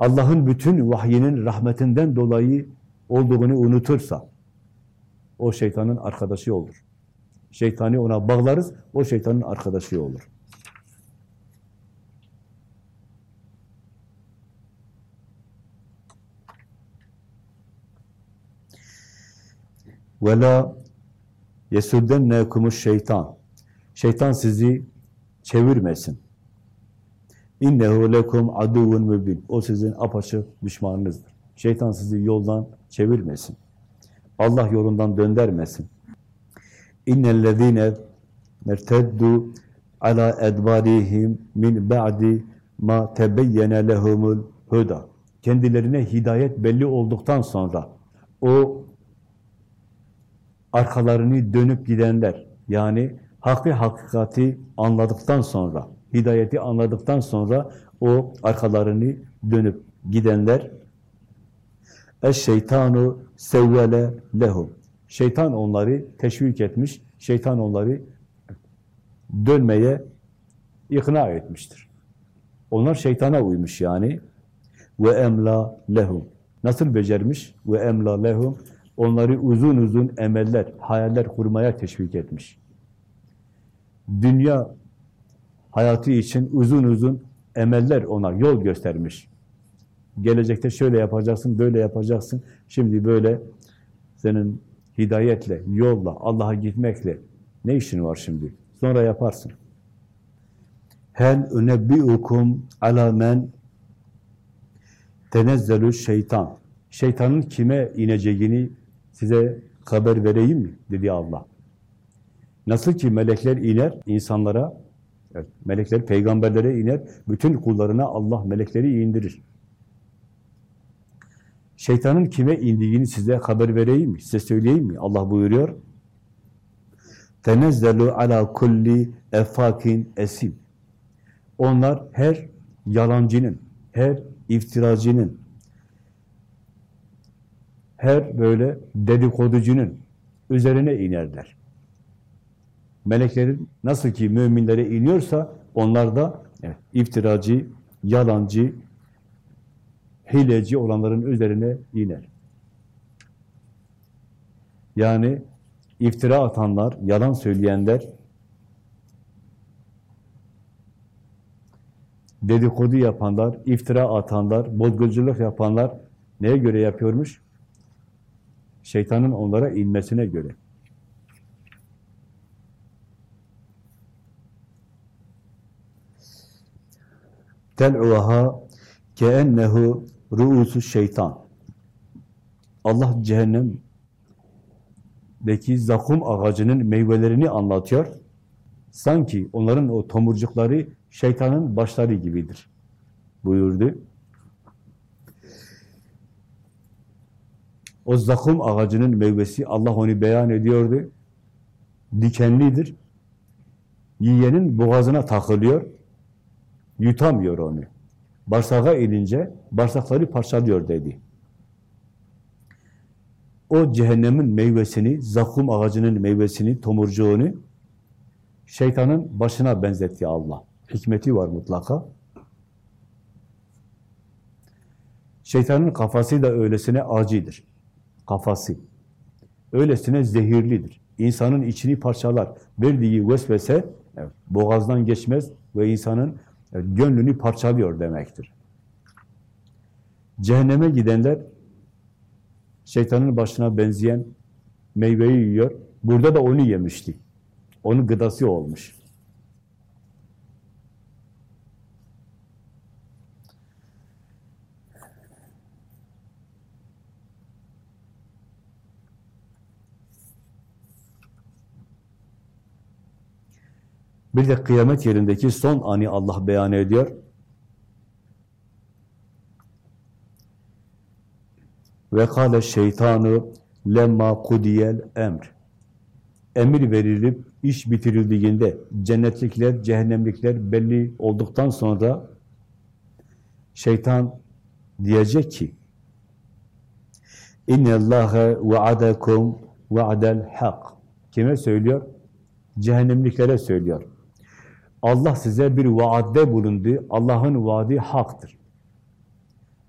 Speaker 1: Allah'ın bütün vahyinin rahmetinden dolayı olduğunu unutursa, o şeytanın arkadaşı olur. Şeytani ona bağlarız, o şeytanın arkadaşı olur. وَلَا يَسُدَّنَّكُمُ şeytan. Şeytan sizi çevirmesin. İnnehu lekum aduvun mübin. O sizin apaçık düşmanınızdır. Şeytan sizi yoldan çevirmesin. Allah yolundan döndürmesin. İnnellezîne merteddu ala edbarihim min ba'di ma tebeyyene lehumul huda. Kendilerine hidayet belli olduktan sonra o arkalarını dönüp gidenler yani hakkı hakikati anladıktan sonra, hidayeti anladıktan sonra o arkalarını dönüp gidenler eş-şeytanu sevvele lehum. Şeytan onları teşvik etmiş, şeytan onları dönmeye ikna etmiştir. Onlar şeytana uymuş yani. Ve emla lehum. Nasıl becermiş? Ve emla lehum. Onları uzun uzun emeller, hayaller kurmaya teşvik etmiş. Dünya hayatı için uzun uzun emeller ona yol göstermiş. Gelecekte şöyle yapacaksın, böyle yapacaksın. Şimdi böyle senin hidayetle, yolla, Allah'a gitmekle ne işin var şimdi? Sonra yaparsın. Hel unebbiukum ala men tenezzelü şeytan. Şeytanın kime ineceğini size haber vereyim mi? dedi Allah. Nasıl ki melekler iner insanlara, evet, melekler peygamberlere iner, bütün kullarına Allah melekleri indirir. Şeytanın kime indiğini size haber vereyim mi? Size söyleyeyim mi? Allah buyuruyor. Tenezzelu ala kulli efakin esim. Onlar her yalancının, her iftiracının, her böyle dedikoducunun üzerine inerler. Meleklerin nasıl ki müminlere iniyorsa onlar da evet, iftiracı, yalancı, hileci olanların üzerine iner. Yani iftira atanlar, yalan söyleyenler, dedikodu yapanlar, iftira atanlar, bozgunculuk yapanlar neye göre yapıyormuş? Şeytanın onlara inmesine göre. Tel'uha keennehu ru'usu şeytan. Allah cehennemdeki zakum ağacının meyvelerini anlatıyor. Sanki onların o tomurcukları şeytanın başları gibidir buyurdu. O zakum ağacının meyvesi Allah onu beyan ediyordu. Dikenlidir. Yiyenin boğazına takılıyor. Yutamıyor onu. Bağırsağa inince bağırsakları parçalıyor dedi. O cehennemin meyvesini, zakum ağacının meyvesini, tomurcuğunu şeytanın başına benzetti Allah. Hikmeti var mutlaka. Şeytanın kafası da öylesine acıdır. Kafası. Öylesine zehirlidir. İnsanın içini parçalar. Verdiği vesvese evet, boğazdan geçmez ve insanın gönlünü parçalıyor demektir. Cehenneme gidenler şeytanın başına benzeyen meyveyi yiyor. Burada da onu yemişti. Onun gıdası olmuş. Bir de kıyamet yerindeki son anı Allah beyan ediyor. Ve kâle şeytanı lemma kudiyel emr. Emir verilip iş bitirildiğinde cennetlikler, cehennemlikler belli olduktan sonra şeytan diyecek ki İnne Allahe vaadakum hak. Kime söylüyor? Cehennemliklere söylüyor. Allah size bir vaadde bulundu. Allah'ın vaadi haktır.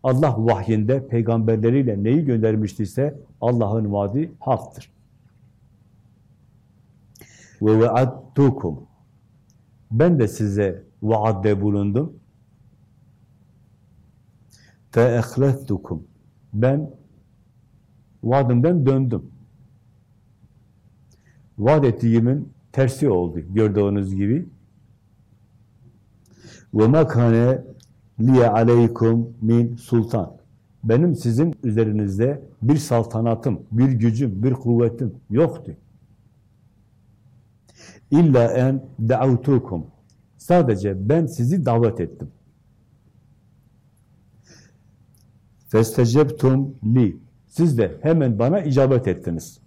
Speaker 1: Allah vahyinde peygamberleriyle neyi göndermiştiyse Allah'ın vaadi haktır. Ve vaadtukum. Ben de size vaadde bulundum. Fe ehleftukum. Ben vaadimden döndüm. Vaad ettiğimin tersi oldu gördüğünüz gibi. Ve ma kane liye aleykum min sultan. Benim sizin üzerinizde bir saltanatım, bir gücüm, bir kuvvetim yoktu. İlla en da'utukum. Sadece ben sizi davet ettim. Festecebtum li. Siz de hemen bana icabet ettiniz.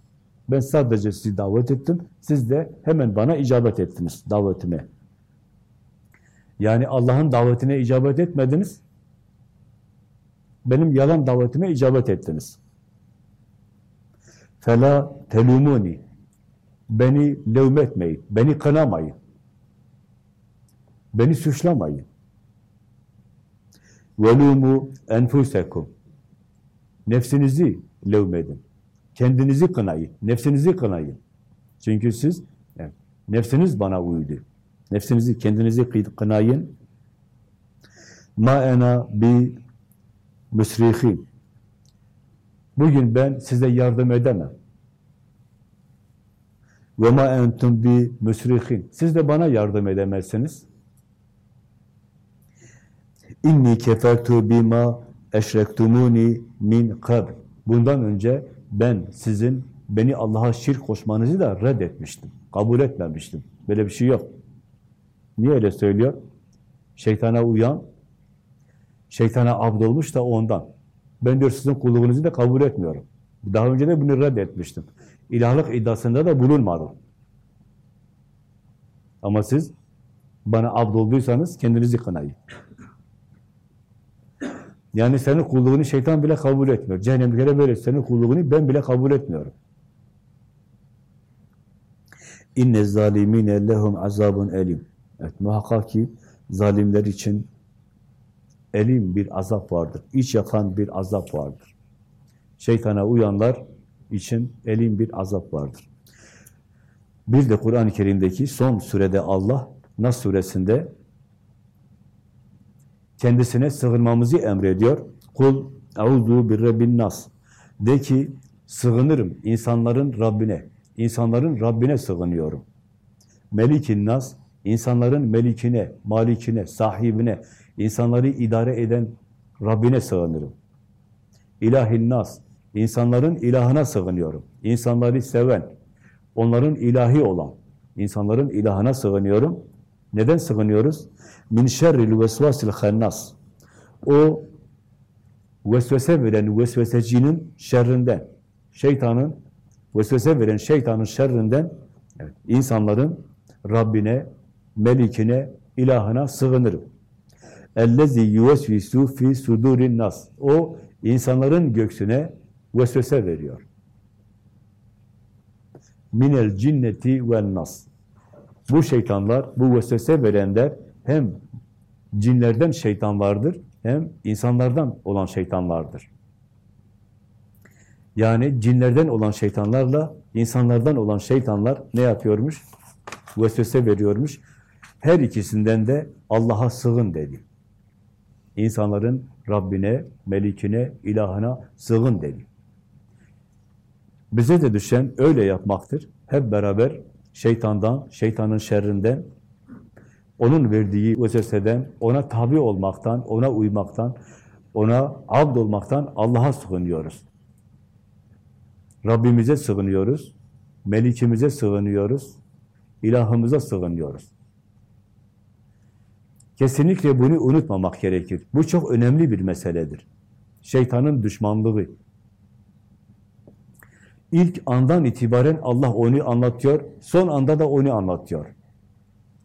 Speaker 1: Ben sadece sizi davet ettim. Siz de hemen bana icabet ettiniz davetime. Yani Allah'ın davetine icabet etmediniz. Benim yalan davetime icabet ettiniz. Fela telumuni. Beni levmetmeyin. Beni kınamayın. Beni suçlamayın. Velumu enfusekum. Nefsinizi levmedin. Kendinizi kınayın. Nefsinizi kınayın. Çünkü siz, nefsiniz bana uydu. Nefsinizi, kendinizi kınayın. Ma ena bi müsrihin. Bugün ben size yardım edemem. Ve ma entum bi müsrihin. Siz de bana yardım edemezsiniz. İnni kefertu bima eşrektumuni min kabl. Bundan önce ben sizin beni Allah'a şirk koşmanızı da reddetmiştim. Kabul etmemiştim. Böyle bir şey yok. Niye öyle söylüyor? Şeytana uyan, şeytana abd olmuş da ondan. Ben diyor sizin kulluğunuzu da kabul etmiyorum. Daha önce de bunu reddetmiştim. İlahlık iddiasında da bulunmadım. Ama siz bana abd olduysanız kendinizi kınayın. Yani senin kulluğunu şeytan bile kabul etmiyor. Cehennemliklere böyle senin kulluğunu ben bile kabul etmiyorum. İnne zalimine lehum azabun elim. Evet, muhakkak ki zalimler için elim bir azap vardır. İç yakan bir azap vardır. Şeytana uyanlar için elim bir azap vardır. Bir de Kur'an-ı Kerim'deki son surede Allah, Nas suresinde kendisine sığınmamızı emrediyor. Kul euzu bir rabbin nas. De ki sığınırım insanların Rabbine. İnsanların Rabbine sığınıyorum. Melikin nas, insanların melikine, malikine, sahibine, insanları idare eden Rabbine sığınırım. İlahin nas, insanların ilahına sığınıyorum. İnsanları seven, onların ilahi olan, insanların ilahına sığınıyorum. Neden sığınıyoruz? Min şerril vesvasil hannas. O vesvese veren vesvesecinin şerrinden, şeytanın, vesvese veren şeytanın şerrinden evet, insanların Rabbine, Melikine, ilahına sığınırım. Ellezî yuvesvisu fi sudurin nas. O insanların göksüne vesvese veriyor. Minel cinneti vel nas. Bu şeytanlar, bu vesvese verenler hem cinlerden şeytanlardır, hem insanlardan olan şeytanlardır. Yani cinlerden olan şeytanlarla insanlardan olan şeytanlar ne yapıyormuş? Vesvese veriyormuş. Her ikisinden de Allah'a sığın dedi. İnsanların Rabbine, Melikine, ilahına sığın dedi. Bize de düşen öyle yapmaktır. Hep beraber şeytandan, şeytanın şerrinden, onun verdiği vesveseden, ona tabi olmaktan, ona uymaktan, ona abd olmaktan Allah'a sığınıyoruz. Rabbimize sığınıyoruz, Melikimize sığınıyoruz, ilahımıza sığınıyoruz. Kesinlikle bunu unutmamak gerekir. Bu çok önemli bir meseledir. Şeytanın düşmanlığı. İlk andan itibaren Allah onu anlatıyor, son anda da onu anlatıyor.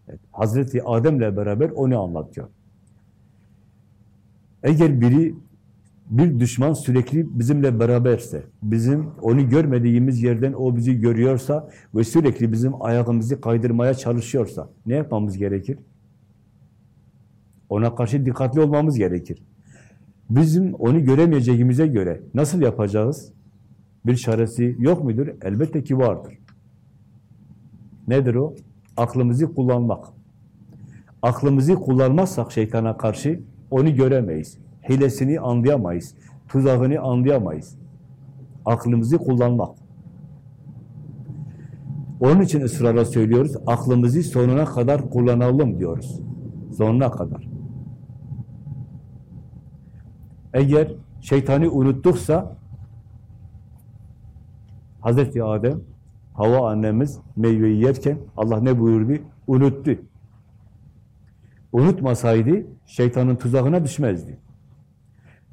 Speaker 1: Evet, Hazreti Adem'le beraber onu anlatıyor. Eğer biri, bir düşman sürekli bizimle beraberse, bizim onu görmediğimiz yerden o bizi görüyorsa ve sürekli bizim ayağımızı kaydırmaya çalışıyorsa ne yapmamız gerekir? Ona karşı dikkatli olmamız gerekir. Bizim onu göremeyeceğimize göre nasıl yapacağız? Bir çaresi yok mudur? Elbette ki vardır. Nedir o? Aklımızı kullanmak. Aklımızı kullanmazsak şeytana karşı onu göremeyiz. Hilesini anlayamayız. Tuzağını anlayamayız. Aklımızı kullanmak. Onun için ısrarla söylüyoruz. Aklımızı sonuna kadar kullanalım diyoruz. Sonuna kadar. Eğer şeytani unuttuksa Hazreti Adem, Hava annemiz meyveyi yerken Allah ne buyurdu? Unuttu. Unutmasaydı şeytanın tuzağına düşmezdi.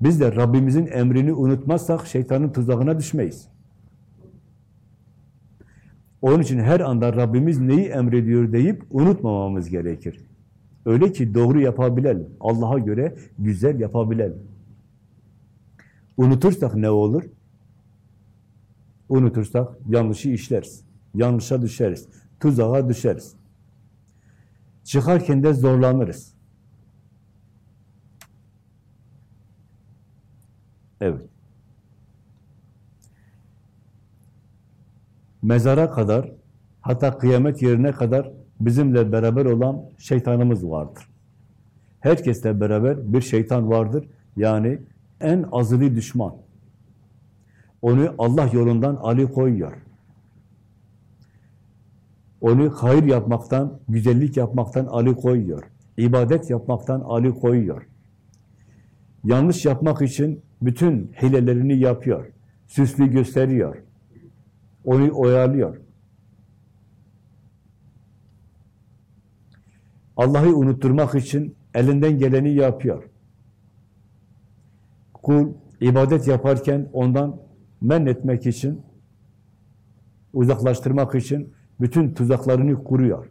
Speaker 1: Biz de Rabbimizin emrini unutmazsak şeytanın tuzağına düşmeyiz. Onun için her anda Rabbimiz neyi emrediyor deyip unutmamamız gerekir. Öyle ki doğru yapabilelim. Allah'a göre güzel yapabilelim. Unutursak ne olur? Unutursak yanlışı işleriz. Yanlışa düşeriz. Tuzağa düşeriz. Çıkarken de zorlanırız. Evet. Mezara kadar, hatta kıyamet yerine kadar bizimle beraber olan şeytanımız vardır. Herkesle beraber bir şeytan vardır. Yani en azılı düşman. Onu Allah yolundan ali koyuyor. Onu hayır yapmaktan, güzellik yapmaktan ali koyuyor. İbadet yapmaktan ali koyuyor. Yanlış yapmak için bütün hilelerini yapıyor. Süslü gösteriyor. Onu oyalıyor. Allah'ı unutturmak için elinden geleni yapıyor. Kul ibadet yaparken ondan men etmek için, uzaklaştırmak için bütün tuzaklarını kuruyor.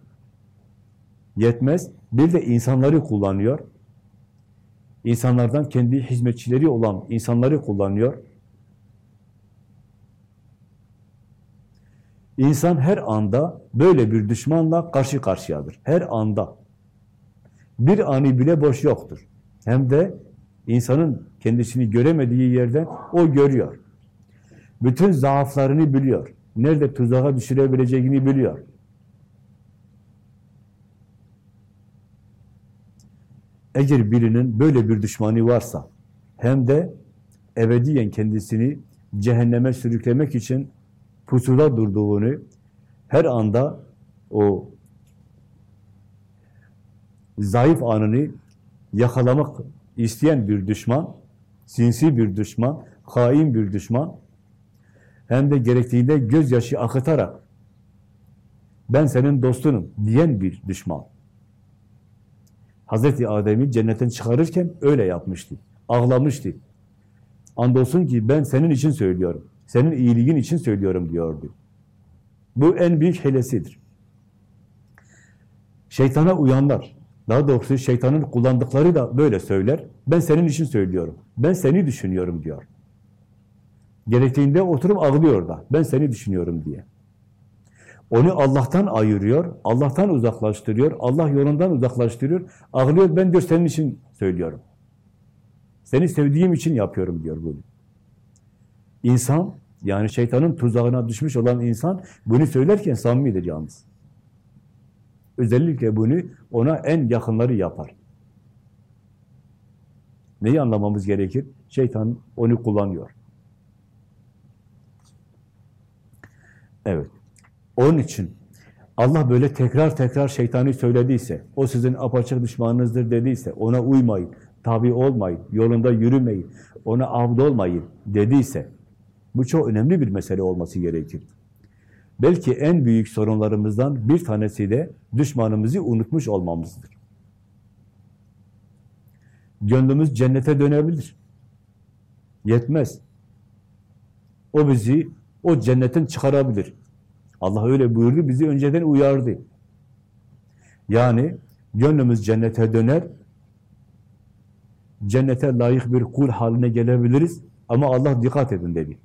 Speaker 1: Yetmez, bir de insanları kullanıyor. İnsanlardan kendi hizmetçileri olan insanları kullanıyor. İnsan her anda böyle bir düşmanla karşı karşıyadır. Her anda. Bir ani bile boş yoktur. Hem de insanın kendisini göremediği yerden o görüyor. Bütün zaaflarını biliyor. Nerede tuzağa düşürebileceğini biliyor. Eğer birinin böyle bir düşmanı varsa, hem de ebediyen kendisini cehenneme sürüklemek için pusuda durduğunu, her anda o zayıf anını yakalamak isteyen bir düşman, sinsi bir düşman, hain bir düşman, hem de gerektiğinde gözyaşı akıtarak ben senin dostunum diyen bir düşman. Hazreti Adem'i cennetten çıkarırken öyle yapmıştı. Ağlamıştı. Andolsun ki ben senin için söylüyorum. Senin iyiliğin için söylüyorum diyordu. Bu en büyük hilesidir. Şeytana uyanlar, daha doğrusu şeytanın kullandıkları da böyle söyler. Ben senin için söylüyorum. Ben seni düşünüyorum diyor. Gerektiğinde oturup ağlıyor da. Ben seni düşünüyorum diye. Onu Allah'tan ayırıyor, Allah'tan uzaklaştırıyor, Allah yolundan uzaklaştırıyor. Ağlıyor, ben diyor senin için söylüyorum. Seni sevdiğim için yapıyorum diyor bunu. İnsan, yani şeytanın tuzağına düşmüş olan insan bunu söylerken samimidir yalnız. Özellikle bunu ona en yakınları yapar. Neyi anlamamız gerekir? Şeytan onu kullanıyor. Evet. Onun için Allah böyle tekrar tekrar şeytanı söylediyse, o sizin apaçık düşmanınızdır dediyse, ona uymayın, tabi olmayın, yolunda yürümeyin, ona avd olmayın dediyse, bu çok önemli bir mesele olması gerekir. Belki en büyük sorunlarımızdan bir tanesi de düşmanımızı unutmuş olmamızdır. Gönlümüz cennete dönebilir. Yetmez. O bizi o cennetin çıkarabilir. Allah öyle buyurdu, bizi önceden uyardı. Yani gönlümüz cennete döner, cennete layık bir kul haline gelebiliriz ama Allah dikkat edin dedi.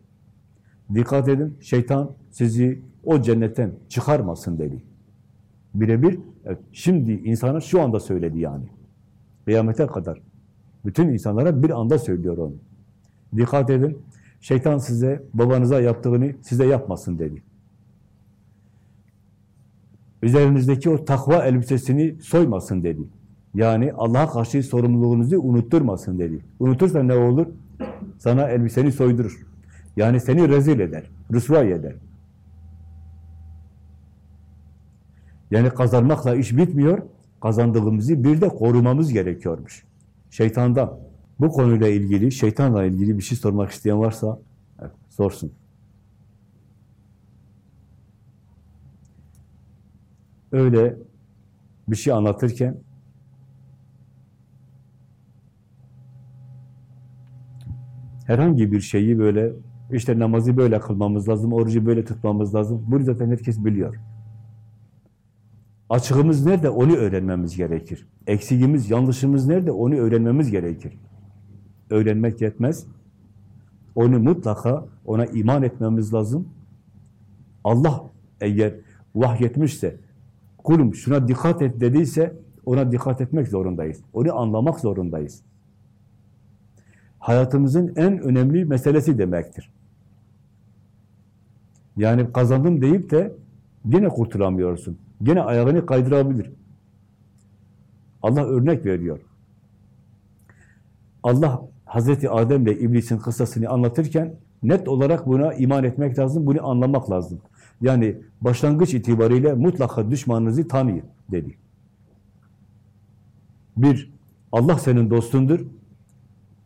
Speaker 1: Dikkat edin, şeytan sizi o cennetten çıkarmasın dedi. Birebir, evet, şimdi insana şu anda söyledi yani. Kıyamete kadar. Bütün insanlara bir anda söylüyor onu. Dikkat edin, şeytan size, babanıza yaptığını size yapmasın dedi. Üzerinizdeki o takva elbisesini soymasın dedi. Yani Allah'a karşı sorumluluğunuzu unutturmasın dedi. Unutursan ne olur? Sana elbiseni soydurur. Yani seni rezil eder, rüsvay eder. Yani kazanmakla iş bitmiyor, kazandığımızı bir de korumamız gerekiyormuş. Şeytandan. Bu konuyla ilgili, şeytanla ilgili bir şey sormak isteyen varsa evet, sorsun. Öyle bir şey anlatırken herhangi bir şeyi böyle işte namazı böyle kılmamız lazım, orucu böyle tutmamız lazım. Bunu zaten herkes biliyor. Açığımız nerede? Onu öğrenmemiz gerekir. Eksiğimiz, yanlışımız nerede? Onu öğrenmemiz gerekir. Öğrenmek yetmez. Onu mutlaka, ona iman etmemiz lazım. Allah eğer vahyetmişse, kulum şuna dikkat et dediyse, ona dikkat etmek zorundayız. Onu anlamak zorundayız. Hayatımızın en önemli meselesi demektir. Yani kazandım deyip de yine kurtulamıyorsun. Yine ayağını kaydırabilir. Allah örnek veriyor. Allah Hazreti Adem ile İblis'in kıssasını anlatırken net olarak buna iman etmek lazım, bunu anlamak lazım. Yani başlangıç itibariyle mutlaka düşmanınızı tanıyın dedi. Bir, Allah senin dostundur.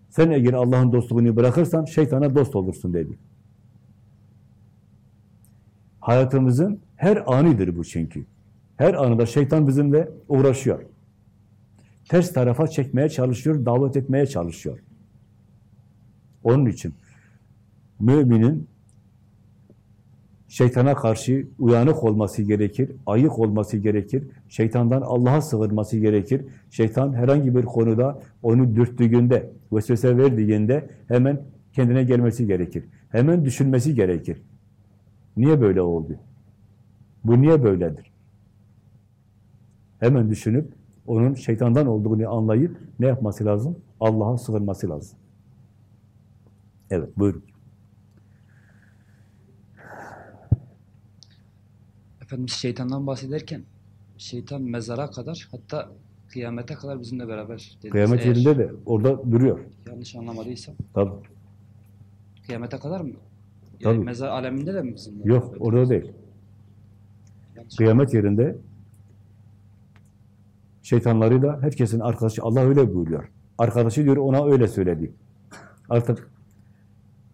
Speaker 1: Sen eğer Allah'ın dostluğunu bırakırsan şeytana dost olursun dedi. Hayatımızın her anidir bu çünkü. Her anında şeytan bizimle uğraşıyor. Ters tarafa çekmeye çalışıyor, davet etmeye çalışıyor. Onun için müminin şeytana karşı uyanık olması gerekir, ayık olması gerekir, şeytandan Allah'a sığınması gerekir. Şeytan herhangi bir konuda onu dürttüğünde, vesvese verdiğinde hemen kendine gelmesi gerekir. Hemen düşünmesi gerekir. Niye böyle oldu? Bu niye böyledir? Hemen düşünüp onun şeytandan olduğunu anlayıp ne yapması lazım? Allah'a sığınması lazım. Evet, buyurun.
Speaker 2: Efendimiz şeytandan bahsederken şeytan mezara kadar hatta kıyamete kadar bizimle beraber.
Speaker 1: Kıyamet
Speaker 2: Eğer
Speaker 1: yerinde de orada duruyor.
Speaker 2: yanlış anlamadıysam
Speaker 1: Tabii.
Speaker 2: kıyamete kadar mı?
Speaker 1: Tabii.
Speaker 2: Yani mezar aleminde de mi bizimle?
Speaker 1: Yok,
Speaker 2: beraber?
Speaker 1: orada değil.
Speaker 2: Yanlış
Speaker 1: Kıyamet yerinde şeytanlarıyla herkesin arkadaşı, Allah öyle buyuruyor. Arkadaşı diyor, ona öyle söyledi. Artık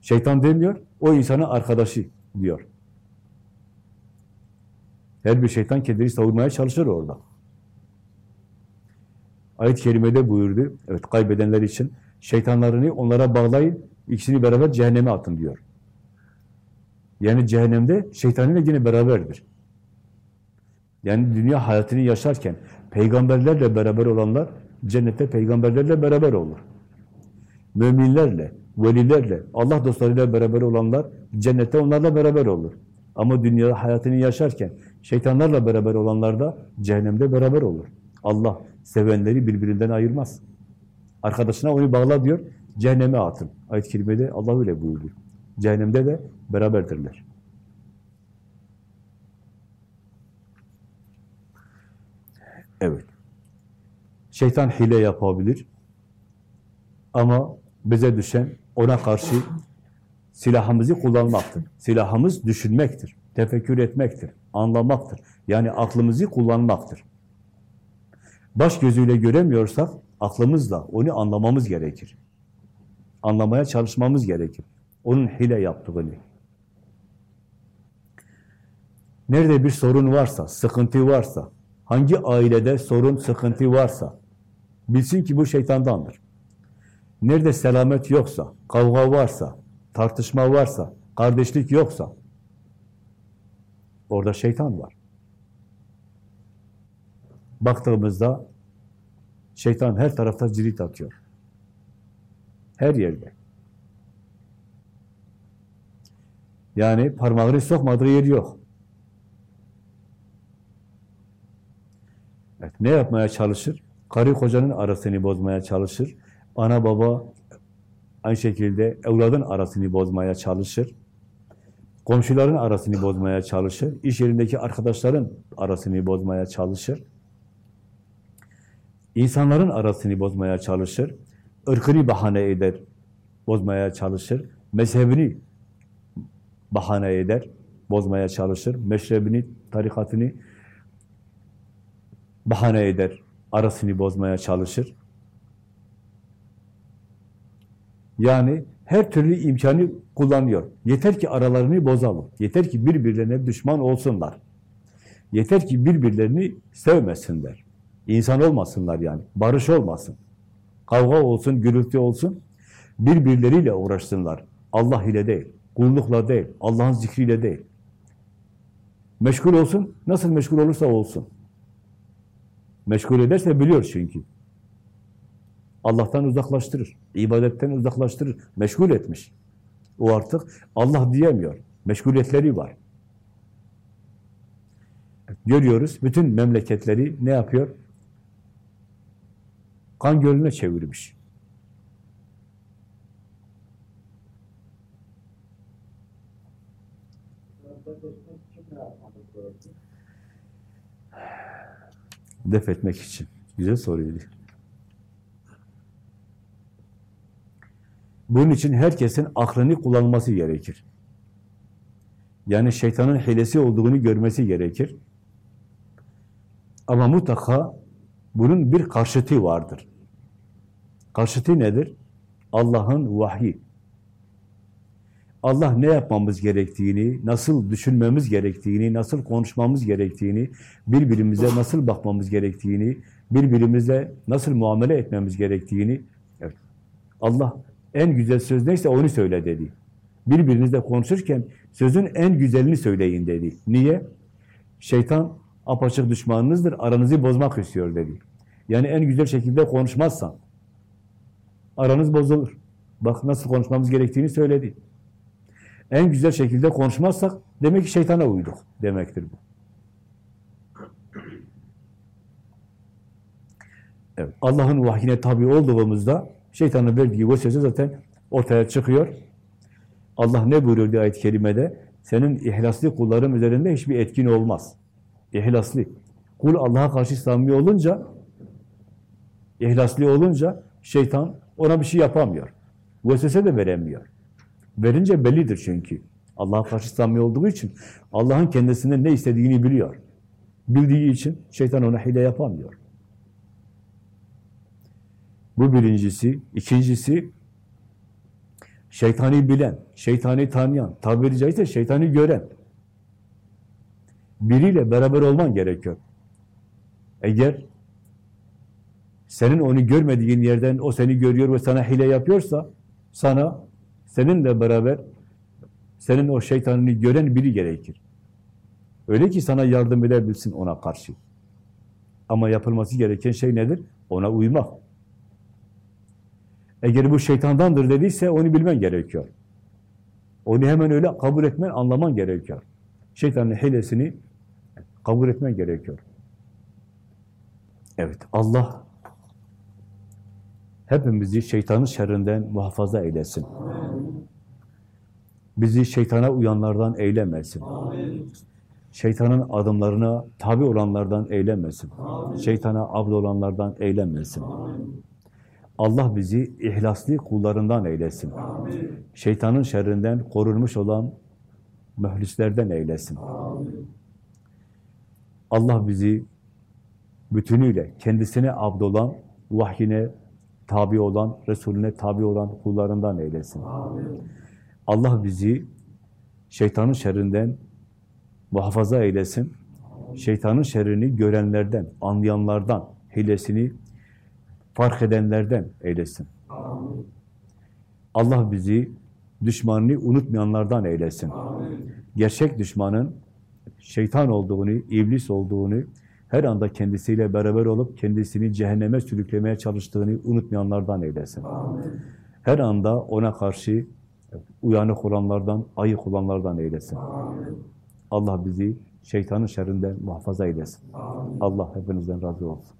Speaker 1: şeytan demiyor, o insanın arkadaşı diyor. Her bir şeytan kendini savunmaya çalışır orada. Ayet-i Kerime'de buyurdu, evet kaybedenler için şeytanlarını onlara bağlayın, ikisini beraber cehenneme atın diyor. Yani cehennemde şeytanıyla yine beraberdir. Yani dünya hayatını yaşarken peygamberlerle beraber olanlar cennette peygamberlerle beraber olur. Müminlerle, velilerle, Allah dostlarıyla beraber olanlar cennette onlarla beraber olur. Ama dünya hayatını yaşarken şeytanlarla beraber olanlar da cehennemde beraber olur. Allah sevenleri birbirinden ayırmaz. Arkadaşına onu bağla diyor, cehenneme atın. Ayet-i Kerime'de Allah öyle buyuruyor. Cehennemde de beraberdirler. Evet. Şeytan hile yapabilir. Ama bize düşen ona karşı silahımızı kullanmaktır. Silahımız düşünmektir, tefekkür etmektir, anlamaktır. Yani aklımızı kullanmaktır. Baş gözüyle göremiyorsak aklımızla onu anlamamız gerekir. Anlamaya çalışmamız gerekir. Onun hile yaptığını. Nerede bir sorun varsa, sıkıntı varsa, hangi ailede sorun, sıkıntı varsa bilsin ki bu şeytandandır. Nerede selamet yoksa, kavga varsa, tartışma varsa, kardeşlik yoksa, orada şeytan var. Baktığımızda şeytan her tarafta cirit atıyor. Her yerde. Yani parmağını sokmadığı yer yok. Evet, ne yapmaya çalışır? Karı kocanın arasını bozmaya çalışır. Ana baba aynı şekilde evladın arasını bozmaya çalışır. Komşuların arasını bozmaya çalışır. İş yerindeki arkadaşların arasını bozmaya çalışır. İnsanların arasını bozmaya çalışır. ırkını bahane eder, bozmaya çalışır. Mezhebini bahane eder, bozmaya çalışır. Meşrebini, tarikatını bahane eder, arasını bozmaya çalışır. Yani her türlü imkanı kullanıyor. Yeter ki aralarını bozalım. Yeter ki birbirlerine düşman olsunlar. Yeter ki birbirlerini sevmesinler. İnsan olmasınlar yani. Barış olmasın. Kavga olsun, gürültü olsun. Birbirleriyle uğraşsınlar. Allah ile değil, kullukla değil, Allah'ın zikriyle değil. Meşgul olsun, nasıl meşgul olursa olsun. Meşgul ederse biliyor çünkü. Allah'tan uzaklaştırır, ibadetten uzaklaştırır, meşgul etmiş. O artık Allah diyemiyor, meşguliyetleri var. Görüyoruz, bütün memleketleri ne yapıyor? Kan gölüne çevirmiş. Def etmek için. Güzel soruydu. Bunun için herkesin aklını kullanması gerekir. Yani şeytanın hilesi olduğunu görmesi gerekir. Ama mutlaka bunun bir karşıtı vardır. Karşıtı nedir? Allah'ın vahyi. Allah ne yapmamız gerektiğini, nasıl düşünmemiz gerektiğini, nasıl konuşmamız gerektiğini, birbirimize nasıl bakmamız gerektiğini, birbirimize nasıl muamele etmemiz gerektiğini, evet. Allah en güzel söz neyse onu söyle dedi. Birbirinizle konuşurken sözün en güzelini söyleyin dedi. Niye? Şeytan apaçık düşmanınızdır, aranızı bozmak istiyor dedi. Yani en güzel şekilde konuşmazsan aranız bozulur. Bak nasıl konuşmamız gerektiğini söyledi. En güzel şekilde konuşmazsak demek ki şeytana uyduk demektir bu. Evet, Allah'ın vahyine tabi olduğumuzda şeytanın verdiği vesvese zaten ortaya çıkıyor. Allah ne buyuruyor diye ayet-i kerimede? Senin ihlaslı kulların üzerinde hiçbir etkin olmaz. İhlaslı. Kul Allah'a karşı samimi olunca, ihlaslı olunca şeytan ona bir şey yapamıyor. Vesvese de veremiyor. Verince bellidir çünkü. Allah'a karşı samimi olduğu için Allah'ın kendisinden ne istediğini biliyor. Bildiği için şeytan ona hile yapamıyor. Bu birincisi. ikincisi şeytani bilen, şeytani tanıyan, tabiri caizse şeytani gören. Biriyle beraber olman gerekiyor. Eğer senin onu görmediğin yerden o seni görüyor ve sana hile yapıyorsa sana seninle beraber senin o şeytanını gören biri gerekir. Öyle ki sana yardım edebilsin ona karşı. Ama yapılması gereken şey nedir? Ona uymak. Eğer bu şeytandandır dediyse onu bilmen gerekiyor. Onu hemen öyle kabul etmen, anlaman gerekiyor. Şeytanın hilesini kabul etmen gerekiyor. Evet, Allah hepimizi şeytanın şerrinden muhafaza eylesin. Bizi şeytana uyanlardan eylemesin. Şeytanın adımlarına tabi olanlardan eylemesin. Şeytana abd olanlardan eylemesin. Allah bizi ihlaslı kullarından eylesin. Şeytanın şerrinden korunmuş olan mühlislerden eylesin. Allah bizi bütünüyle kendisine abd olan, vahyine tabi olan, Resulüne tabi olan kullarından eylesin. Allah bizi şeytanın şerrinden muhafaza eylesin. Şeytanın şerrini görenlerden, anlayanlardan, hilesini fark edenlerden eylesin. Allah bizi düşmanını unutmayanlardan eylesin. Gerçek düşmanın şeytan olduğunu, iblis olduğunu, her anda kendisiyle beraber olup kendisini cehenneme sürüklemeye çalıştığını unutmayanlardan eylesin. Her anda ona karşı uyanık olanlardan, ayık olanlardan eylesin. Allah bizi şeytanın şerrinden muhafaza eylesin. Allah hepinizden razı olsun.